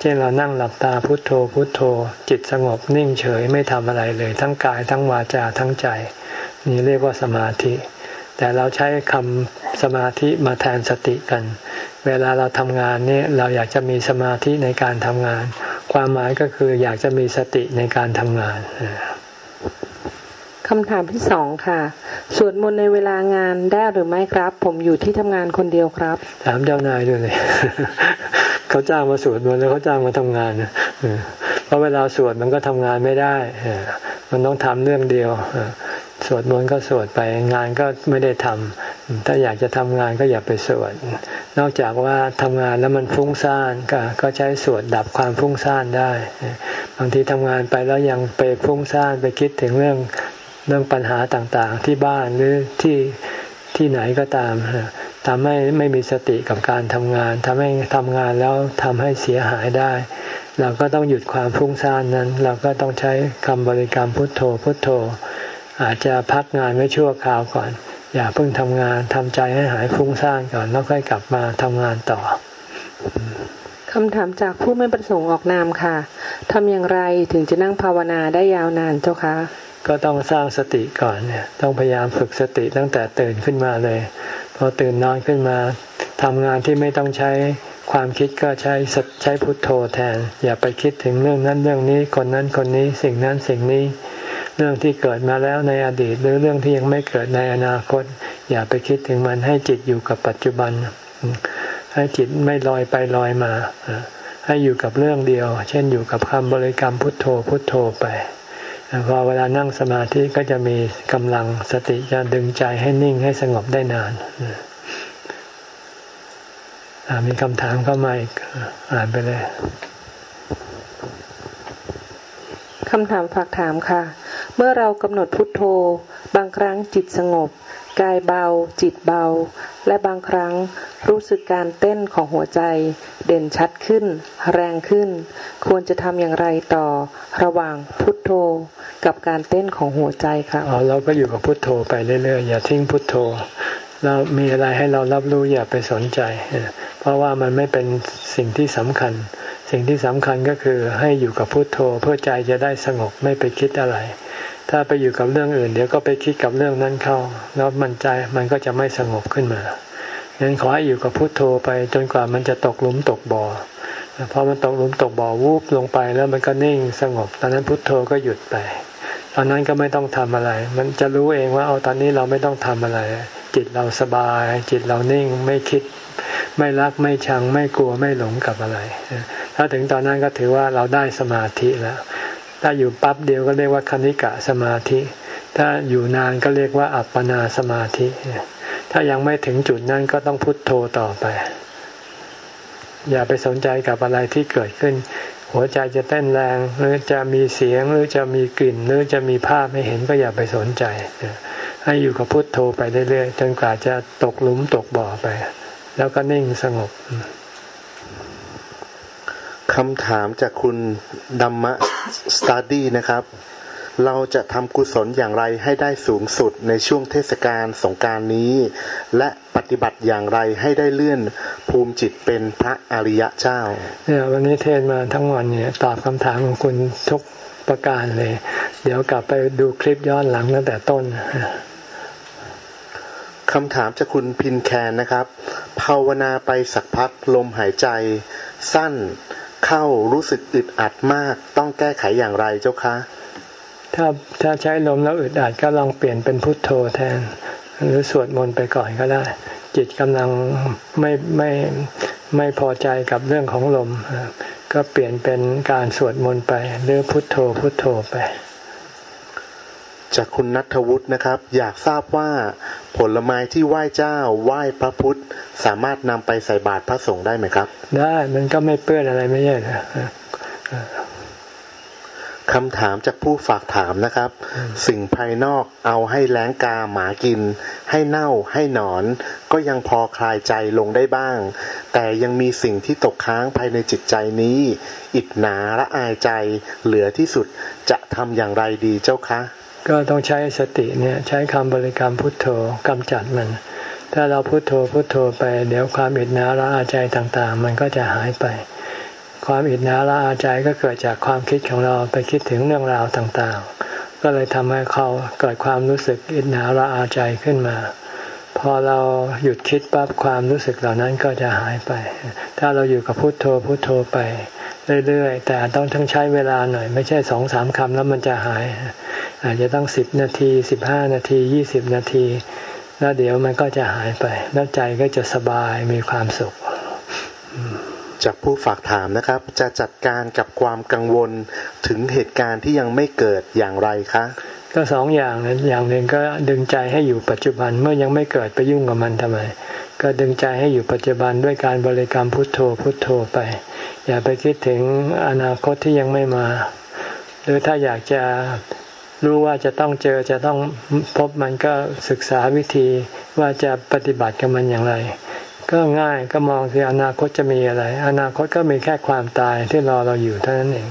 เช่นเรานั่งหลับตาพุโทโธ พุโทโธ จิตสงบนิ่งเฉยไม่ทำอะไรเลย ทั้งกายทั้งวาจาทั้งใจ นี่เรียกว่าสมาธิ แต่เราใช้คำสมาธิมาแทนสติกัน เวลาเราทำงานนี่เราอยากจะมีสมาธิในการทำงาน ความหมายก็คืออยากจะมีสติในการทำงาน คำถามที่สองค่ะ สวดมนต์ในเวลางานได้หรือไม่ครับ ผมอยู่ที่ทำงานคนเดียวครับ ถามเจ้านายด้วยเลยเขาจ้างมาสวดมนต์แล้วเขาจ้างมาทำงานเพราะเวลาสวดมันก็ทำงานไม่ได้ มันต้องทำเรื่องเดียวสวดมนต์ก็สวดไปงานก็ไม่ได้ทำถ้าอยากจะทำงานก็อย่าไปสวด นอกจากว่าทำงานแล้วมันฟุ้งซ่านก็ก็ใช้สวดดับความฟุ้งซ่านได้ บางทีทำงานไปแล้วยังไปฟุ้งซ่านไปคิดถึงเรื่อง เรื่องปัญหาต่างๆ ที่บ้านหรือที่ที่ไหนก็ตามทำให้ไม่มีสติกับการทำงานทำให้ทำงานแล้วทำให้เสียหายได้ เราก็ต้องหยุดความฟุ้งซ่านนั้น เราก็ต้องใช้คำบริกรรมพุทโธพุทโธ อาจจะพักงานไว้ชั่วคราวก่อน อย่าเพิ่งทำงานทำใจให้หายฟุ้งซ่านก่อนแล้วค่อยกลับมาทำงานต่อคำถามจากผู้ไม่ประสงค์ออกนามค่ะทำอย่างไรถึงจะนั่งภาวนาได้ยาวนานเจ้าคะ ก็ต้องสร้างสติก่อนเนี่ยต้องพยายามฝึกสติตั้งแต่ตื่นขึ้นมาเลย พอตื่นนอนขึ้นมาทำงานที่ไม่ต้องใช้ความคิดก็ใช้ใช้พุทโธแทน อย่าไปคิดถึงเรื่องนั้นเรื่องนี้คนนั้นคนนี้สิ่งนั้นสิ่งนี้ เรื่องที่เกิดมาแล้วในอดีต หรือเรื่องที่ยังไม่เกิดในอนาคต อย่าไปคิดถึงมันให้จิตอยู่กับปัจจุบัน ให้จิตไม่ลอยไปลอยมา ให้อยู่กับเรื่องเดียว เช่นอยู่กับคำบริกรรมพุทโธพุทโธไป พอเวลานั่งสมาธิก็จะมีกำลังสติจะดึงใจให้นิ่งให้สงบได้นานมีคำถามเข้ามาอีกอ่านไปเลยคำถามฝากถามค่ะ เมื่อเรากำหนดพุทโธ บางครั้งจิตสงบ กายเบา จิตเบา และบางครั้งรู้สึกการเต้นของหัวใจ เด่นชัดขึ้น แรงขึ้น ควรจะทำอย่างไรต่อระหว่างพุทโธกับการเต้นของหัวใจครับอ๋อเราก็อยู่กับพุทโธไปเรื่อยๆอย่าทิ้งพุทโธเรามีอะไรให้เรารับรู้อย่าไปสนใจ เพราะว่ามันไม่เป็นสิ่งที่สำคัญ สิ่งที่สำคัญก็คือให้อยู่กับพุทโธเพื่อใจจะได้สงบไม่ไปคิดอะไร ถ้าไปอยู่กับเรื่องอื่น เดี๋ยวก็ไปคิดกับเรื่องนั้นเข้า แล้วมันใจมันก็จะไม่สงบขึ้นมาดังนั้นขอให้อยู่กับพุทโธไปจนกว่ามันจะตกหลุมตกบ่อพอมันตกหลุมตกบ่อวูบลงไปแล้วมันก็นิ่งสงบ ตอนนั้นพุทโธก็หยุดไป ตอนนั้นก็ไม่ต้องทำอะไร มันจะรู้เองว่าเอาตอนนี้เราไม่ต้องทำอะไร จิตเราสบาย จิตเรานิ่งไม่คิด ไม่รักไม่ชังไม่กลัวไม่หลงกับอะไร ถ้าถึงตอนนั้นก็ถือว่าเราได้สมาธิแล้ว ถ้าอยู่ปั๊บเดียวก็เรียกว่าคณิกะสมาธิ ถ้าอยู่นานก็เรียกว่าอัปปนาสมาธิ ถ้ายังไม่ถึงจุดนั้นก็ต้องพุทโธต่อไป อย่าไปสนใจกับอะไรที่เกิดขึ้น หัวใจจะเต้นแรงหรือจะมีเสียงหรือจะมีกลิ่น หรือจะมีภาพให้เห็นก็อย่าไปสนใจ ให้อยู่กับพุทโธไปเรื่อยๆจนกว่าจะตกหลุมตกบ่อไป แล้วก็นิ่งสงบ คำถามจากคุณ Dhamma Study นะครับ เราจะทำกุศลอย่างไรให้ได้สูงสุดในช่วงเทศกาลสงกรานต์นี้ และปฏิบัติอย่างไรให้ได้เลื่อนภูมิจิตเป็นพระอริยะเจ้าเนี่ยวันนี้เทศน์มาทั้งวันเนี่ยตอบคำถามของคุณทุกประการเลย เดี๋ยวกลับไปดูคลิปย้อนหลังตั้งแต่ต้นคำถามจากคุณพินแคนนะครับ ภาวนาไปสักพักลมหายใจสั้น เข้ารู้สึกอึดอัดมาก ต้องแก้ไขอย่างไรเจ้าคะ ถ้าถ้าใช้ลมแล้วอึดอัดก็ลองเปลี่ยนเป็นพุทโธแทน หรือสวดมนต์ไปก่อนก็ได้ จิตกำลังไม่ไม่ไม่พอใจกับเรื่องของลม ก็เปลี่ยนเป็นการสวดมนต์ไป หรือพุทโธพุทโธไป จากคุณนัทวุฒินะครับ อยากทราบว่าผลไม้ที่ไหว้เจ้าไหว้พระพุทธ สามารถนำไปใส่บาตรพระสงฆ์ได้ไหมครับ ได้มันก็ไม่เปื้อนอะไรไม่ใช่นะคำถามจากผู้ฝากถามนะครับ สิ่งภายนอกเอาให้แล้งกาหมากิน ให้เน่าให้หนอน ก็ยังพอคลายใจลงได้บ้าง แต่ยังมีสิ่งที่ตกค้างภายในจิตใจนี้ อิดหนาละอายใจเหลือที่สุดจะทำอย่างไรดีเจ้าคะ ก็ต้องใช้สติเนี่ยใช้คำบริกรรมพุทโธกำจัดมัน ถ้าเราพุทโธพุทโธไป เดี๋ยวความอิดหนาละอาใจต่างๆ มันก็จะหายไป ความอิจฉาละอาใจก็เกิดจากความคิดของเราไปคิดถึงเรื่องราวต่างๆ ก็เลยทำให้เขาเกิดความรู้สึกอิจฉาละอาใจขึ้นมา พอเราหยุดคิดปั๊บความรู้สึกเหล่านั้นก็จะหายไป ถ้าเราอยู่กับพุโทโธพุโทโธไปเรื่อยๆแต่ต้องทั้งใช้เวลาหน่อย ไม่ใช่สองสามคำแล้วมันจะหาย อาจจะต้องสิบนาทีสิบห้านาทียี่สิบนาที แล้วเดี๋ยวมันก็จะหายไป แล้วใจก็จะสบายมีความสุข จากผู้ฝากถามนะครับ จะจัดการกับความกังวลถึงเหตุการณ์ที่ยังไม่เกิดอย่างไรคะ ก็สองอย่างนะอย่างหนึ่งก็ดึงใจให้อยู่ปัจจุบันเมื่อยังไม่เกิดไปยุ่งกับมันทำไม ก็ดึงใจให้อยู่ปัจจุบันด้วยการบริกรรมพุทโธพุทโธไป อย่าไปคิดถึงอนาคตที่ยังไม่มา หรือถ้าอยากจะ รู้ว่าจะต้องเจอจะต้องพบมันก็ศึกษาวิธีว่าจะปฏิบัติกับมันอย่างไร ก็ง่ายก็มองที่อนาคตจะมีอะไร อนาคตก็มีแค่ความตายที่รอเราอยู่เท่านั้นเอง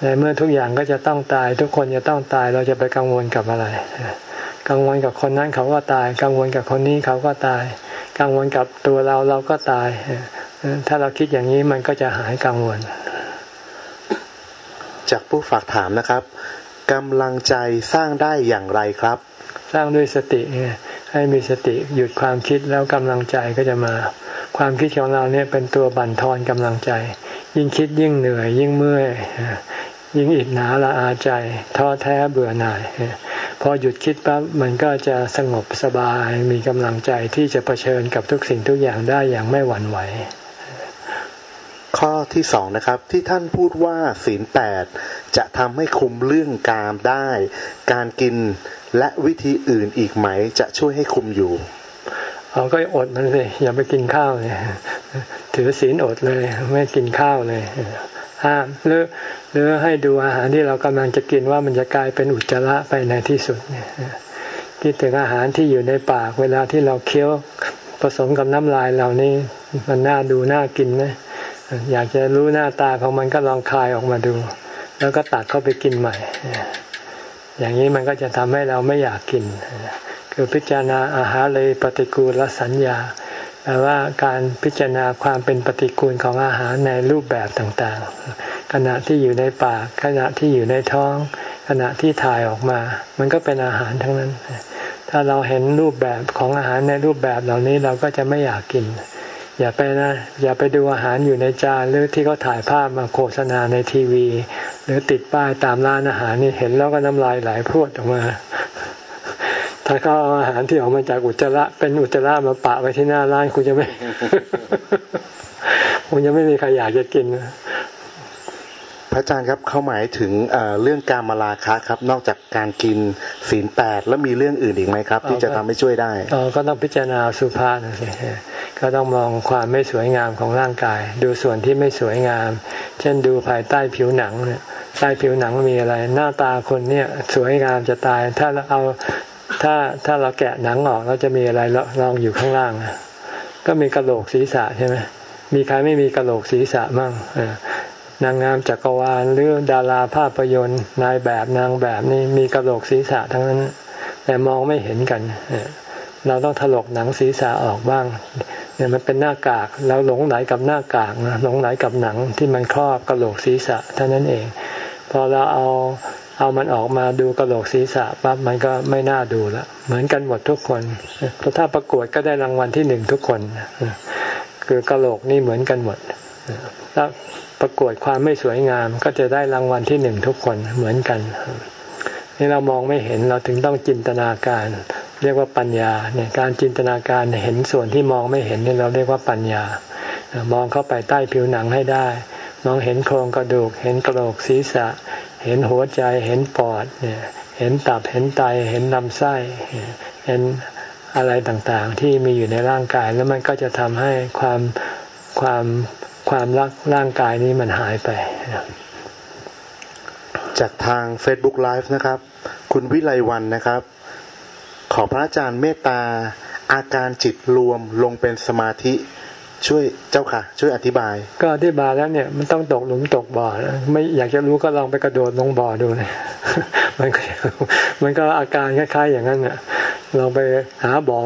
ในเมื่อทุกอย่างก็จะต้องตาย ทุกคนจะต้องตายเราจะไปกังวลกับอะไร กังวลกับคนนั้นเขาก็ตาย กังวลกับคนนี้เขาก็ตาย กังวลกับตัวเราเราก็ตาย ถ้าเราคิดอย่างนี้มันก็จะหายกังวล จากผู้ฝากถามนะครับ กำลังใจสร้างได้อย่างไรครับ สร้างด้วยสติไงให้มีสติหยุดความคิดแล้วกำลังใจก็จะมา ความคิดของเราเนี่ยเป็นตัวบั่นทอนกำลังใจ ยิ่งคิดยิ่งเหนื่อย ยิ่งเมื่อยยิ่งอิดหนาละอาใจท้อแท้เบื่อหน่ายพอหยุดคิดปั๊บมันก็จะสงบสบายมีกำลังใจที่จะะเผชิญกับทุกสิ่งทุกอย่างได้อย่างไม่หวั่นไหว ข้อที่สองนะครับที่ท่านพูดว่าศีลแปดจะทำให้คุมเรื่องกามได้ การกินและวิธีอื่นอีกไหม จะช่วยให้คุมอยู่เอาก็อดมันเลยอย่าไปกินข้าวเลยถือศีลอดเลย ไม่กินข้าวเลยห้ามหรือหรือให้ดูอาหารที่เรากำลังจะกินว่ามันจะกลายเป็นอุจจาระไปในที่สุดเนี่ยคิดถึงอาหารที่อยู่ในปาก เวลาที่เราเคี้ยวผสมกับน้ำลายเรานี่มันน่าดูน่ากินไหม อยากจะรู้หน้าตาของมันก็ลองคายออกมาดู แล้วก็ตักเข้าไปกินใหม่ อย่างนี้มันก็จะทำให้เราไม่อยากกิน คือพิจารณาอาหารเลยปฏิกูลสัญญาแปลว่าการพิจารณาความเป็นปฏิกูลของอาหารในรูปแบบต่างๆ ขณะที่อยู่ในปากขณะที่อยู่ในท้อง ขณะที่ถ่ายออกมา มันก็เป็นอาหารทั้งนั้น ถ้าเราเห็นรูปแบบของอาหารในรูปแบบเหล่านี้เราก็จะไม่อยากกิน อย่าไปนะ อย่าไปดูอาหารอยู่ในจานหรือที่เขาถ่ายภาพมาโฆษณาในทีวี หรือติดป้ายตามร้านอาหารนี่เห็นแล้วก็น้ำลายไหลพรวดออกมา ถ้าเขาเอาอาหารที่ออกมาจากอุจจาระเป็นอุจจาระมาปะไว้ที่หน้าร้านคุณจะไม่คุณจะไม่มีใครอยากจะกิน พระอาจารย์ครับเขาหมายถึงเรื่องการมาลาคะครับ นอกจากการกินศีลแปดแล้วมีเรื่องอื่นอีกไหมครับ ที่จะทำให้ช่วยได้อ๋อก็ต้องพิจารณาสุภาพนะสิก็ต้องมองความไม่สวยงามของร่างกาย ดูส่วนที่ไม่สวยงาม เช่นดูภายใต้ผิวหนังเนี่ยใต้ผิวหนังมีอะไร หน้าตาคนเนี่ยสวยงามจะตาย ถ้าเราเอาถ้าถ้าเราแกะหนังออกเราจะมีอะไรลองอยู่ข้างล่าง ก็มีกระโหลกศีรษะใช่ไหมมีใครไม่มีกระโหลกศีรษะมั่ง นางงามจักรวาลหรือดาราภาพยนตร์นายแบบนางแบบนี่มีกระโหลกศีรษะทั้งนั้น แต่มองไม่เห็นกันเราต้องถลกหนังศีรษะออกบ้างเนี่ยมันเป็นหน้ากากเราหลงไหลกับหน้ากากนะหลงไหลกับหนังที่มันครอบกระโหลกศีรษะเท่านั้นเอง พอเราเอาเอามันออกมาดูกระโหลกศีรษะปั๊บมันก็ไม่น่าดูละเหมือนกันหมดทุกคนถ้าประกวดก็ได้รางวัลที่หนึ่งทุกคนคือกระโหลกนี่เหมือนกันหมดแล้ว ประกวดความไม่สวยงาม ก็จะได้รางวัลที่หนึ่งทุกคนเหมือนกัน นี่เรามองไม่เห็นเราถึงต้องจินตนาการ เรียกว่าปัญญาเนี่ยการจินตนาการเห็นส่วนที่มองไม่เห็นนี่เราเรียกว่าปัญญา มองเข้าไปใต้ผิวหนังให้ได้ มองเห็นโครงกระดูก เห็นกระโหลกศีรษะ เห็นหัวใจเห็นปอดเนี่ยเห็นตับเห็นไตเห็นลำไส้เห็นอะไรต่างๆ ที่มีอยู่ในร่างกายแล้วมันก็จะทำให้ความความ ความรักร่างกายนี้มันหายไป จากทาง Facebook Live นะครับ คุณวิไลวันนะครับ ขอพระอาจารย์เมตตาอาการจิตรวมลงเป็นสมาธิ ช่วยเจ้าค่ะ ช่วยอธิบาย ก็อธิบายแล้วเนี่ย มันต้องตกหลุมตกบ่อไม่อยากจะรู้ก็ลองไปกระโดดลงบ่อดูเลยมันก็มันก็อาการคล้ายๆ อย่างนั้นเนี่ยลองไปหาบ่อ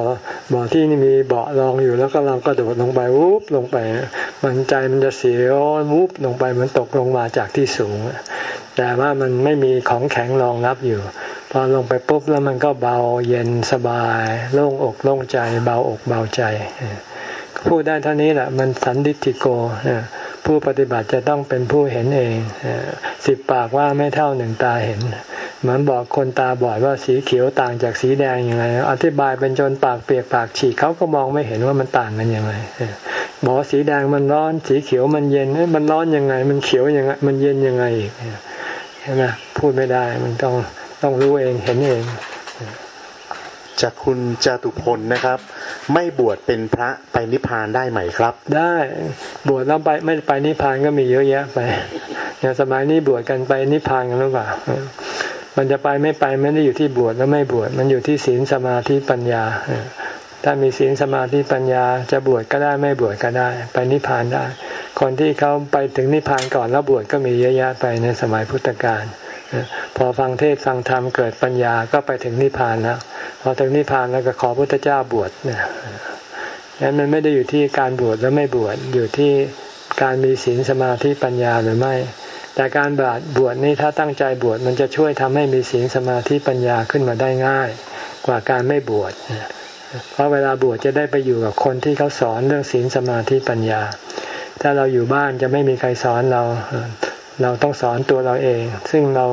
บ่อที่นี่มีเบาะรองอยู่แล้วก็เรากระโดดลงไปวุบลงไป มันใจมันจะเสียววุบลงไปมือนตกลงมาจากที่สูง แต่ว่ามันไม่มีของแข็งรองรับอยู่ พอลงไปปุ๊บแล้วมันก็เบาเย็นสบาย โล่งอกโล่งใจ เบาอกเบาใจ พูดได้เท่านี้แหละมันสันดิติโกผู้ปฏิบัติจะต้องเป็นผู้เห็นเองสิบปากว่าไม่เท่าหนึ่งตาเห็น เหมือนบอกคนตาบอดว่าสีเขียวต่างจากสีแดงอยังไงอธิบายเป็นจนปากเปียกปากฉีกเขาก็มองไม่เห็นว่ามันต่างกันอยังไงบอกสีแดงมันร้อน สีเขียวมันเย็นมันร้อนยังไง มันเขียวยังไงมันเย็นยังไงอีกใช่ไหมพูดไม่ได้มันต้องต้องรู้เองเห็นเอง จากคุณจตุพลนะครับ ไม่บวชเป็นพระไปนิพพานได้ไหมครับ ได้บวชแล้วไปไม่ไปนิพพานก็มีเยอะแยะไปอย่างสมัยนี้บวชกันไปนิพพานกันหรือเปล่ามันจะไปไม่ไปไม่ได้อยู่ที่บวชแล้วไม่บวชมันอยู่ที่ศีลสมาธิปัญญาถ้ามีศีลสมาธิปัญญาจะบวชก็ได้ไม่บวชก็ได้ ไปนิพพานได้ คนที่เขาไปถึงนิพพานก่อนแล้วบวชก็มีเยอะแยะไปในสมัยพุทธกาล พอฟังเทศฟังธรรมเกิดปัญญาก็ไปถึงนิพพานแล้วพอถึงนิพพานแล้วก็ขอพุทธเจ้าบวชเนี่ยนั้นมันไม่ได้อยู่ที่การบวชแล้วไม่บวชอยู่ที่การมีศีลสมาธิปัญญาหรือไม่ แต่การบวชบวชนี่ถ้าตั้งใจบวชมันจะช่วยทำให้มีศีลสมาธิปัญญาขึ้นมาได้ง่าย กว่าการไม่บวชเพราะเวลาบวชจะได้ไปอยู่กับคนที่เขาสอนเรื่องศีลสมาธิปัญญา ถ้าเราอยู่บ้านจะไม่มีใครสอนเรา เราต้องสอนตัวเราเอง ซึ่งเรา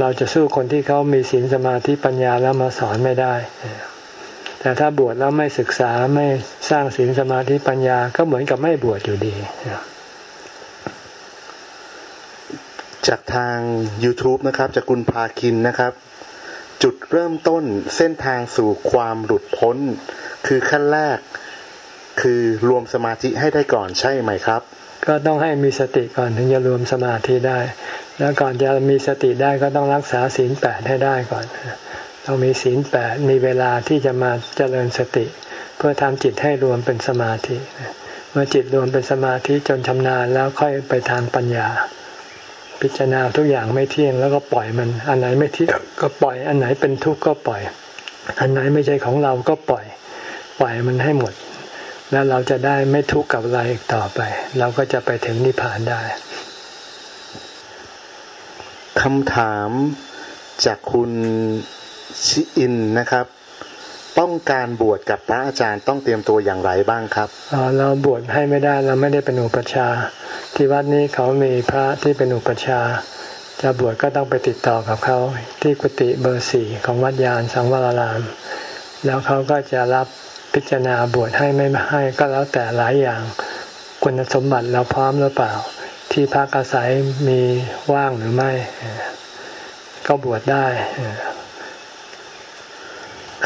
เราจะสู้คนที่เขามีศีลสมาธิปัญญาแล้วมาสอนไม่ได้ แต่ถ้าบวชแล้วไม่ศึกษาไม่สร้างศีลสมาธิปัญญาก็เหมือนกับไม่บวชอยู่ดี จากทาง YouTube นะครับ จากคุณพาคินนะครับ จุดเริ่มต้นเส้นทางสู่ความหลุดพ้น คือขั้นแรก คือรวมสมาธิให้ได้ก่อนใช่ไหมครับ ก็ต้องให้มีสติก่อนถึงจะรวมสมาธิได้ แล้วก่อนจะมีสติได้ก็ต้องรักษาศีลแปดให้ได้ก่อน ต้องมีศีลแปดมีเวลาที่จะมาเจริญสติ เพื่อทำจิตให้รวมเป็นสมาธิ เมื่อจิตรวมเป็นสมาธิจนชำนาญแล้วค่อยไปทางปัญญา พิจารณาทุกอย่างไม่เที่ยงแล้วก็ปล่อยมัน อันไหนไม่เที่ยงก็ปล่อย อันไหนเป็นทุกข์ก็ปล่อย อันไหนไม่ใช่ของเราก็ปล่อย ปล่อยมันให้หมด แล้วเราจะได้ไม่ทุกข์กับอะไรอีกต่อไป เราก็จะไปถึงนิพพานได้คำถามจากคุณชิอินนะครับ ต้องการบวชกับพระอาจารย์ต้องเตรียมตัวอย่างไรบ้างครับเราบวชให้ไม่ได้เราไม่ได้เป็นอุปชา ที่วัดนี้เขามีพระที่เป็นอุปชาจะบวชก็ต้องไปติดต่อกับเขาที่กุฏิเบอร์สี่ของวัดยานสังวราราม แล้วเขาก็จะรับ พิจารณาบวชให้ไม่ให้ก็แล้วแต่หลายอย่างคุณสมบัติเราพร้อมหรือเปล่า ที่พักอาศัยมีว่างหรือไม่ ก็บวชได้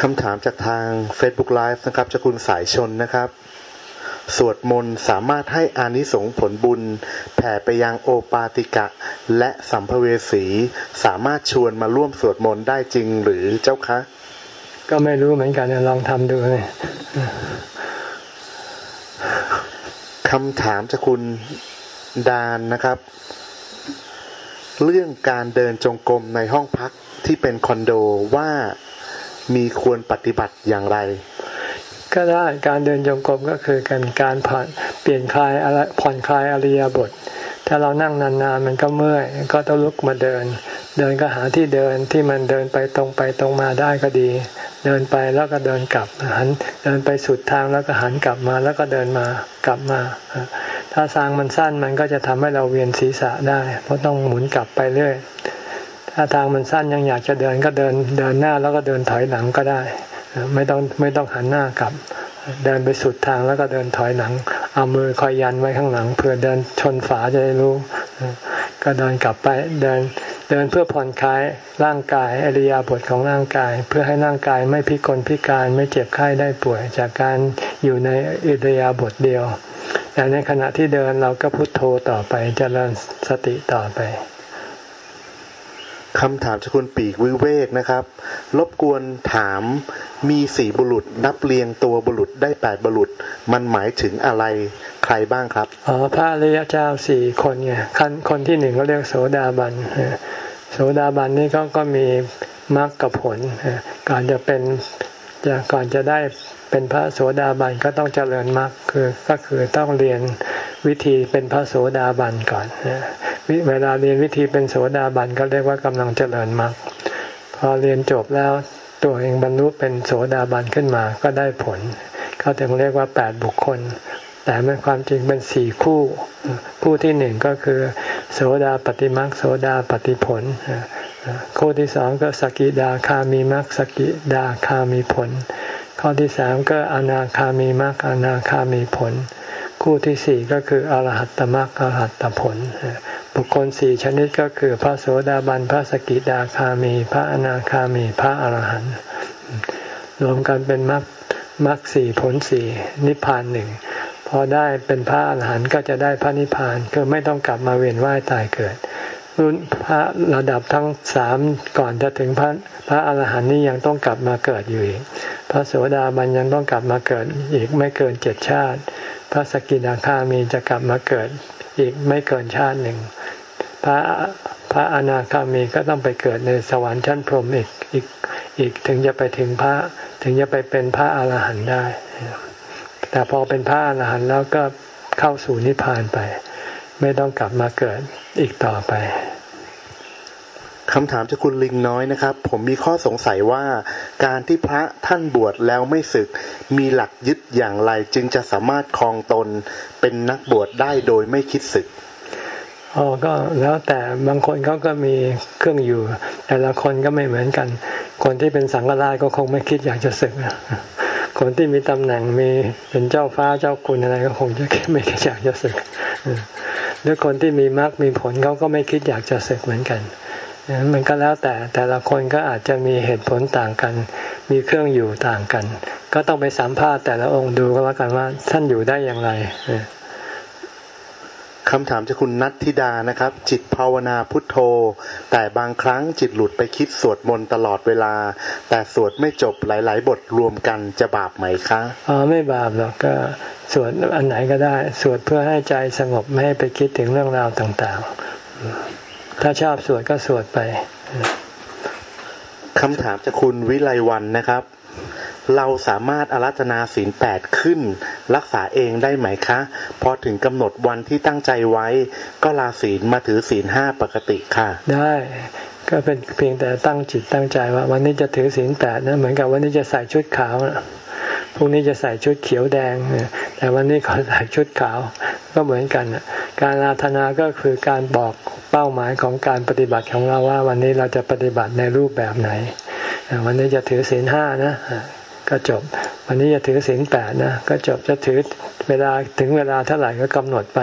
คำถามจากทาง Facebook Live นะครับจากคุณสายชนนะครับ สวดมนต์สามารถให้อานิสงส์ผลบุญ แผ่ไปยังโอปาติกะ และสัมภเวสี สามารถชวนมาร่วมสวดมนต์ได้จริงหรือเจ้าคะ ก็ไม่รู้เหมือนกันลองทำดูเลยคำถามจากคุณดานนะครับ เรื่องการเดินจงกรมในห้องพักที่เป็นคอนโดว่ามีควรปฏิบัติอย่างไร ก็ได้การเดินจงกรมก็คือการการผ่อนเปลี่ยนคลายอะไรผ่อนคลายอริยบท ถ้าเรานั่งนานๆมันก็เมื่อย ก็ต้องลุกมาเดิน เดินก็หาที่เดินที่มันเดินไปตรงไปตรงมาได้ก็ดี เดินไปแล้วก็เดินกลับหันเดินไปสุดทางแล้วก็หันกลับมาแล้วก็เดินมากลับมา ถ้าทางมันสั้นมันก็จะทำให้เราเวียนศีรษะได้ เพราะต้องหมุนกลับไปเรื่อย ถ้าทางมันสั้นยังอยากจะเดินก็เดินเดินหน้าแล้วก็เดินถอยหลังก็ได้ ไม่ต้องไม่ต้องหันหน้ากลับ เดินไปสุดทางแล้วก็เดินถอยหลัง เอามือคอยยันไว้ข้างหลังเพื่อเดินชนฝาจะได้รู้ ก็เดินกลับไปเดินเดินเพื่อผ่อนคลายร่างกายอริยาบทของร่างกาย เพื่อให้ร่างกายไม่พิกลพิการไม่เจ็บไข้ได้ป่วย จากการอยู่ในอิริยาบทเดียวแต่ในขณะที่เดินเราก็พุโทโธต่อไปจเจริญสติต่อไป คำถามจากคุณปีกวิเวกนะครับ รบกวนถามมีสี่บุรุษ นับเรียงตัวบุรุษได้แปดบุรุษ มันหมายถึงอะไรใครบ้างครับอ๋อพระอริยเจ้าสี่คนไงคนคนที่หนึ่งก็เรียกโสดาบันโสดาบันนี่เขาก็มีมรรคกับผลก่อนจะเป็นจะก่อนจะได้ เป็นพระโสดาบันก็ต้องเจริญมรรคคือก็คือต้องเรียนวิธีเป็นพระโสดาบันก่อนเวลาเรียนวิธีเป็นโสดาบันก็เรียกว่ากำลังเจริญมรรคพอเรียนจบแล้วตัวเองบรรลุเป็นโสดาบันขึ้นมาก็ได้ผลเขาถึงเรียกว่าแปดบุคคล แต่เป็นความจริงเป็นสี่คู่ คู่ที่หนึ่งก็คือ โสดาปฏิมรรคโสดาปฏิผลคู่ที่สองก็สกิดาคามีมรรคสกิดาคามีผล ข้อที่สามก็อนาคามีมรรคอนาคามีผล คู่ที่สี่ก็คืออรหัตตมรรคอรหัตตผล บุคคลสี่ชนิดก็คือพระโสดาบันพระสกิดาคามี พระอนาคามีพระอรหันต์รวมกันเป็นมรรคมรรคสี่ผลสี่นิพพานหนึ่งพอได้เป็นพระอรหันต์ก็จะได้พระนิพพานคือไม่ต้องกลับมาเวียนว่ายตายเกิด รุ่นพระระดับทั้งสามก่อนจะถึงพระพระอรหันต์นี่ยังต้องกลับมาเกิดอยู่อีกพระโสดาบันยังต้องกลับมาเกิดอีกไม่เกินเจ็ดชาติ พระสกิดาคามีจะกลับมาเกิดอีกไม่เกินชาติหนึ่งพระพระอนาคามีก็ต้องไปเกิดในสวรรค์ชั้นพรหมอีกอีกอีกถึงจะไปถึงพระถึงจะไปเป็นพระอรหันต์ได้ แต่พอเป็นพระอรหันต์แล้วก็เข้าสู่นิพพานไป ไม่ต้องกลับมาเกิดอีกต่อไปคำถามจากคุณลิงน้อยนะครับ ผมมีข้อสงสัยว่า การที่พระท่านบวชแล้วไม่ศึก มีหลักยึดอย่างไรจึงจะสามารถครองตนเป็นนักบวชได้โดยไม่คิดศึก อ๋อก็แล้วแต่บางคนเขาก็มีเครื่องอยู่ แต่ละคนก็ไม่เหมือนกัน คนที่เป็นสังฆราชก็คงไม่คิดอยากจะศึกคนที่มีตำแหน่งมีเป็นเจ้าฟ้าเจ้าคุณอะไรก็คงจะไม่คิดอยากจะศึกหรือคนที่มีมรรคมีผลเขาก็ไม่คิดอยากจะศึกเหมือนกันมันก็แล้วแต่แต่ละคนก็อาจจะมีเหตุผลต่างกัน มีเครื่องอยู่ต่างกัน ก็ต้องไปสัมภาษณ์แต่ละองค์ดูก็แล้วกันว่าท่านอยู่ได้อย่างไร คำถามจากคุณนัทธิดานะครับ จิตภาวนาพุทโธ แต่บางครั้งจิตหลุดไปคิดสวดมนต์ตลอดเวลา แต่สวดไม่จบหลาย ๆ บทรวมกันจะบาปไหมคะอ๋อไม่บาปหรอกก็สวดอันไหนก็ได้ สวดเพื่อให้ใจสงบไม่ให้ไปคิดถึงเรื่องราวต่างๆ ถ้าชอบสวดก็สวดไปคำถามจากคุณวิไลวันนะครับ เราสามารถอารัธนาศีลแปดขึ้น รักษาเองได้ไหมคะ พอถึงกำหนดวันที่ตั้งใจไว้ ก็ลาศีลมาถือศีลห้าปกติค่ะ ได้ก็เป็นเพียงแต่ตั้งจิตตั้งใจว่า วันนี้จะถือศีลแปดนะเหมือนกับวันนี้จะใส่ชุดขาวนะพรุ่งนี้จะใส่ชุดเขียวแดง แต่วันนี้ขอใส่ชุดขาวก็เหมือนกัน การอาธนาก็คือการบอกเป้าหมายของการปฏิบัติของเราว่า วันนี้เราจะปฏิบัติในรูปแบบไหน วันนี้จะถือศีลห้านะ ก็จบ วันนี้จะถือศีลแปดนะก็จบจะถือเวลาถึงเวลาเท่าไหร่ก็กำหนดไป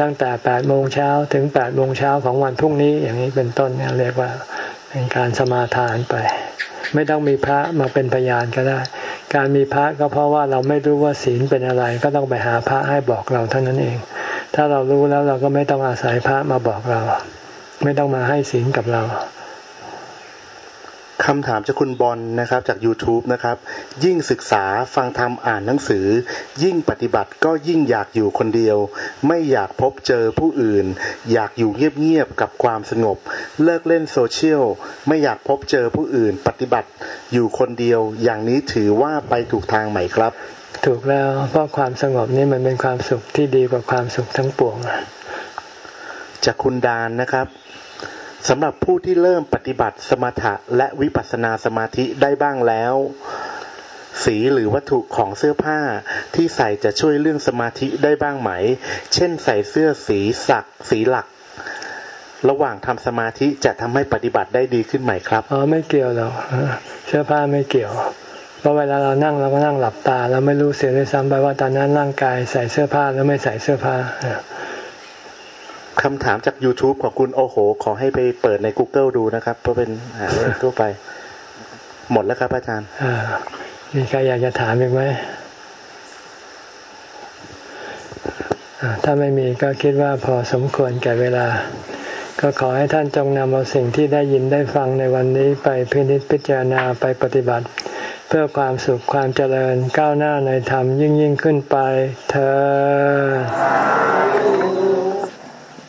ตั้งแต่แปดโมงเช้าถึงแปดโมงเช้าของวันพรุ่งนี้อย่างนี้เป็นต้นเนี่ยเรียกว่าเป็นการสมาทานไป ไม่ต้องมีพระมาเป็นพยานก็ได้ การมีพระก็เพราะว่าเราไม่รู้ว่าศีลเป็นอะไร ก็ต้องไปหาพระให้บอกเราเท่านั้นเอง ถ้าเรารู้แล้วเราก็ไม่ต้องอาศัยพระมาบอกเรา ไม่ต้องมาให้ศีลกับเรา คำถามจากคุณบอลนะครับจาก YouTube นะครับ ยิ่งศึกษาฟังธรรมอ่านหนังสือ ยิ่งปฏิบัติก็ยิ่งอยากอยู่คนเดียว ไม่อยากพบเจอผู้อื่น อยากอยู่เงียบๆกับความสงบ เลิกเล่นโซเชียลไม่อยากพบเจอผู้อื่น ปฏิบัติอยู่คนเดียว อย่างนี้ถือว่าไปถูกทางไหมครับ ถูกแล้วเพราะความสงบนี้มันเป็นความสุขที่ดีกว่าความสุขทั้งปวงจากคุณดานนะครับ สำหรับผู้ที่เริ่มปฏิบัติสมถะและวิปัสสนาสมาธิได้บ้างแล้ว สีหรือวัตถุของเสื้อผ้าที่ใส่จะช่วยเรื่องสมาธิได้บ้างไหม เช่นใส่เสื้อสีสักสีหลัก ระหว่างทำสมาธิจะทำให้ปฏิบัติได้ดีขึ้นไหมครับอ๋อไม่เกี่ยวหรอกเสื้อผ้าไม่เกี่ยวเพราะเวลาเรานั่งเราก็นั่งหลับตาเราไม่รู้เสียเลยซ้ำไปว่าตอนนั้นร่างกายใส่เสื้อผ้าแล้วไม่ใส่เสื้อผ้า คำถามจาก YouTube ของคุณโอโห ขอให้ไปเปิดใน Google ดูนะครับ เพราะเป็นหาเรื่องทั่วไป หมดแล้วครับอาจารย์มีใครอยากจะถามอีกไหมถ้าไม่มีก็คิดว่าพอสมควรแก่เวลา ก็ขอให้ท่านจงนำเอาสิ่งที่ได้ยินได้ฟังในวันนี้ไปพินิจพิจารณาไปปฏิบัติ เพื่อความสุขความเจริญก้าวหน้าในธรรมยิ่งยิ่งขึ้นไปเธอ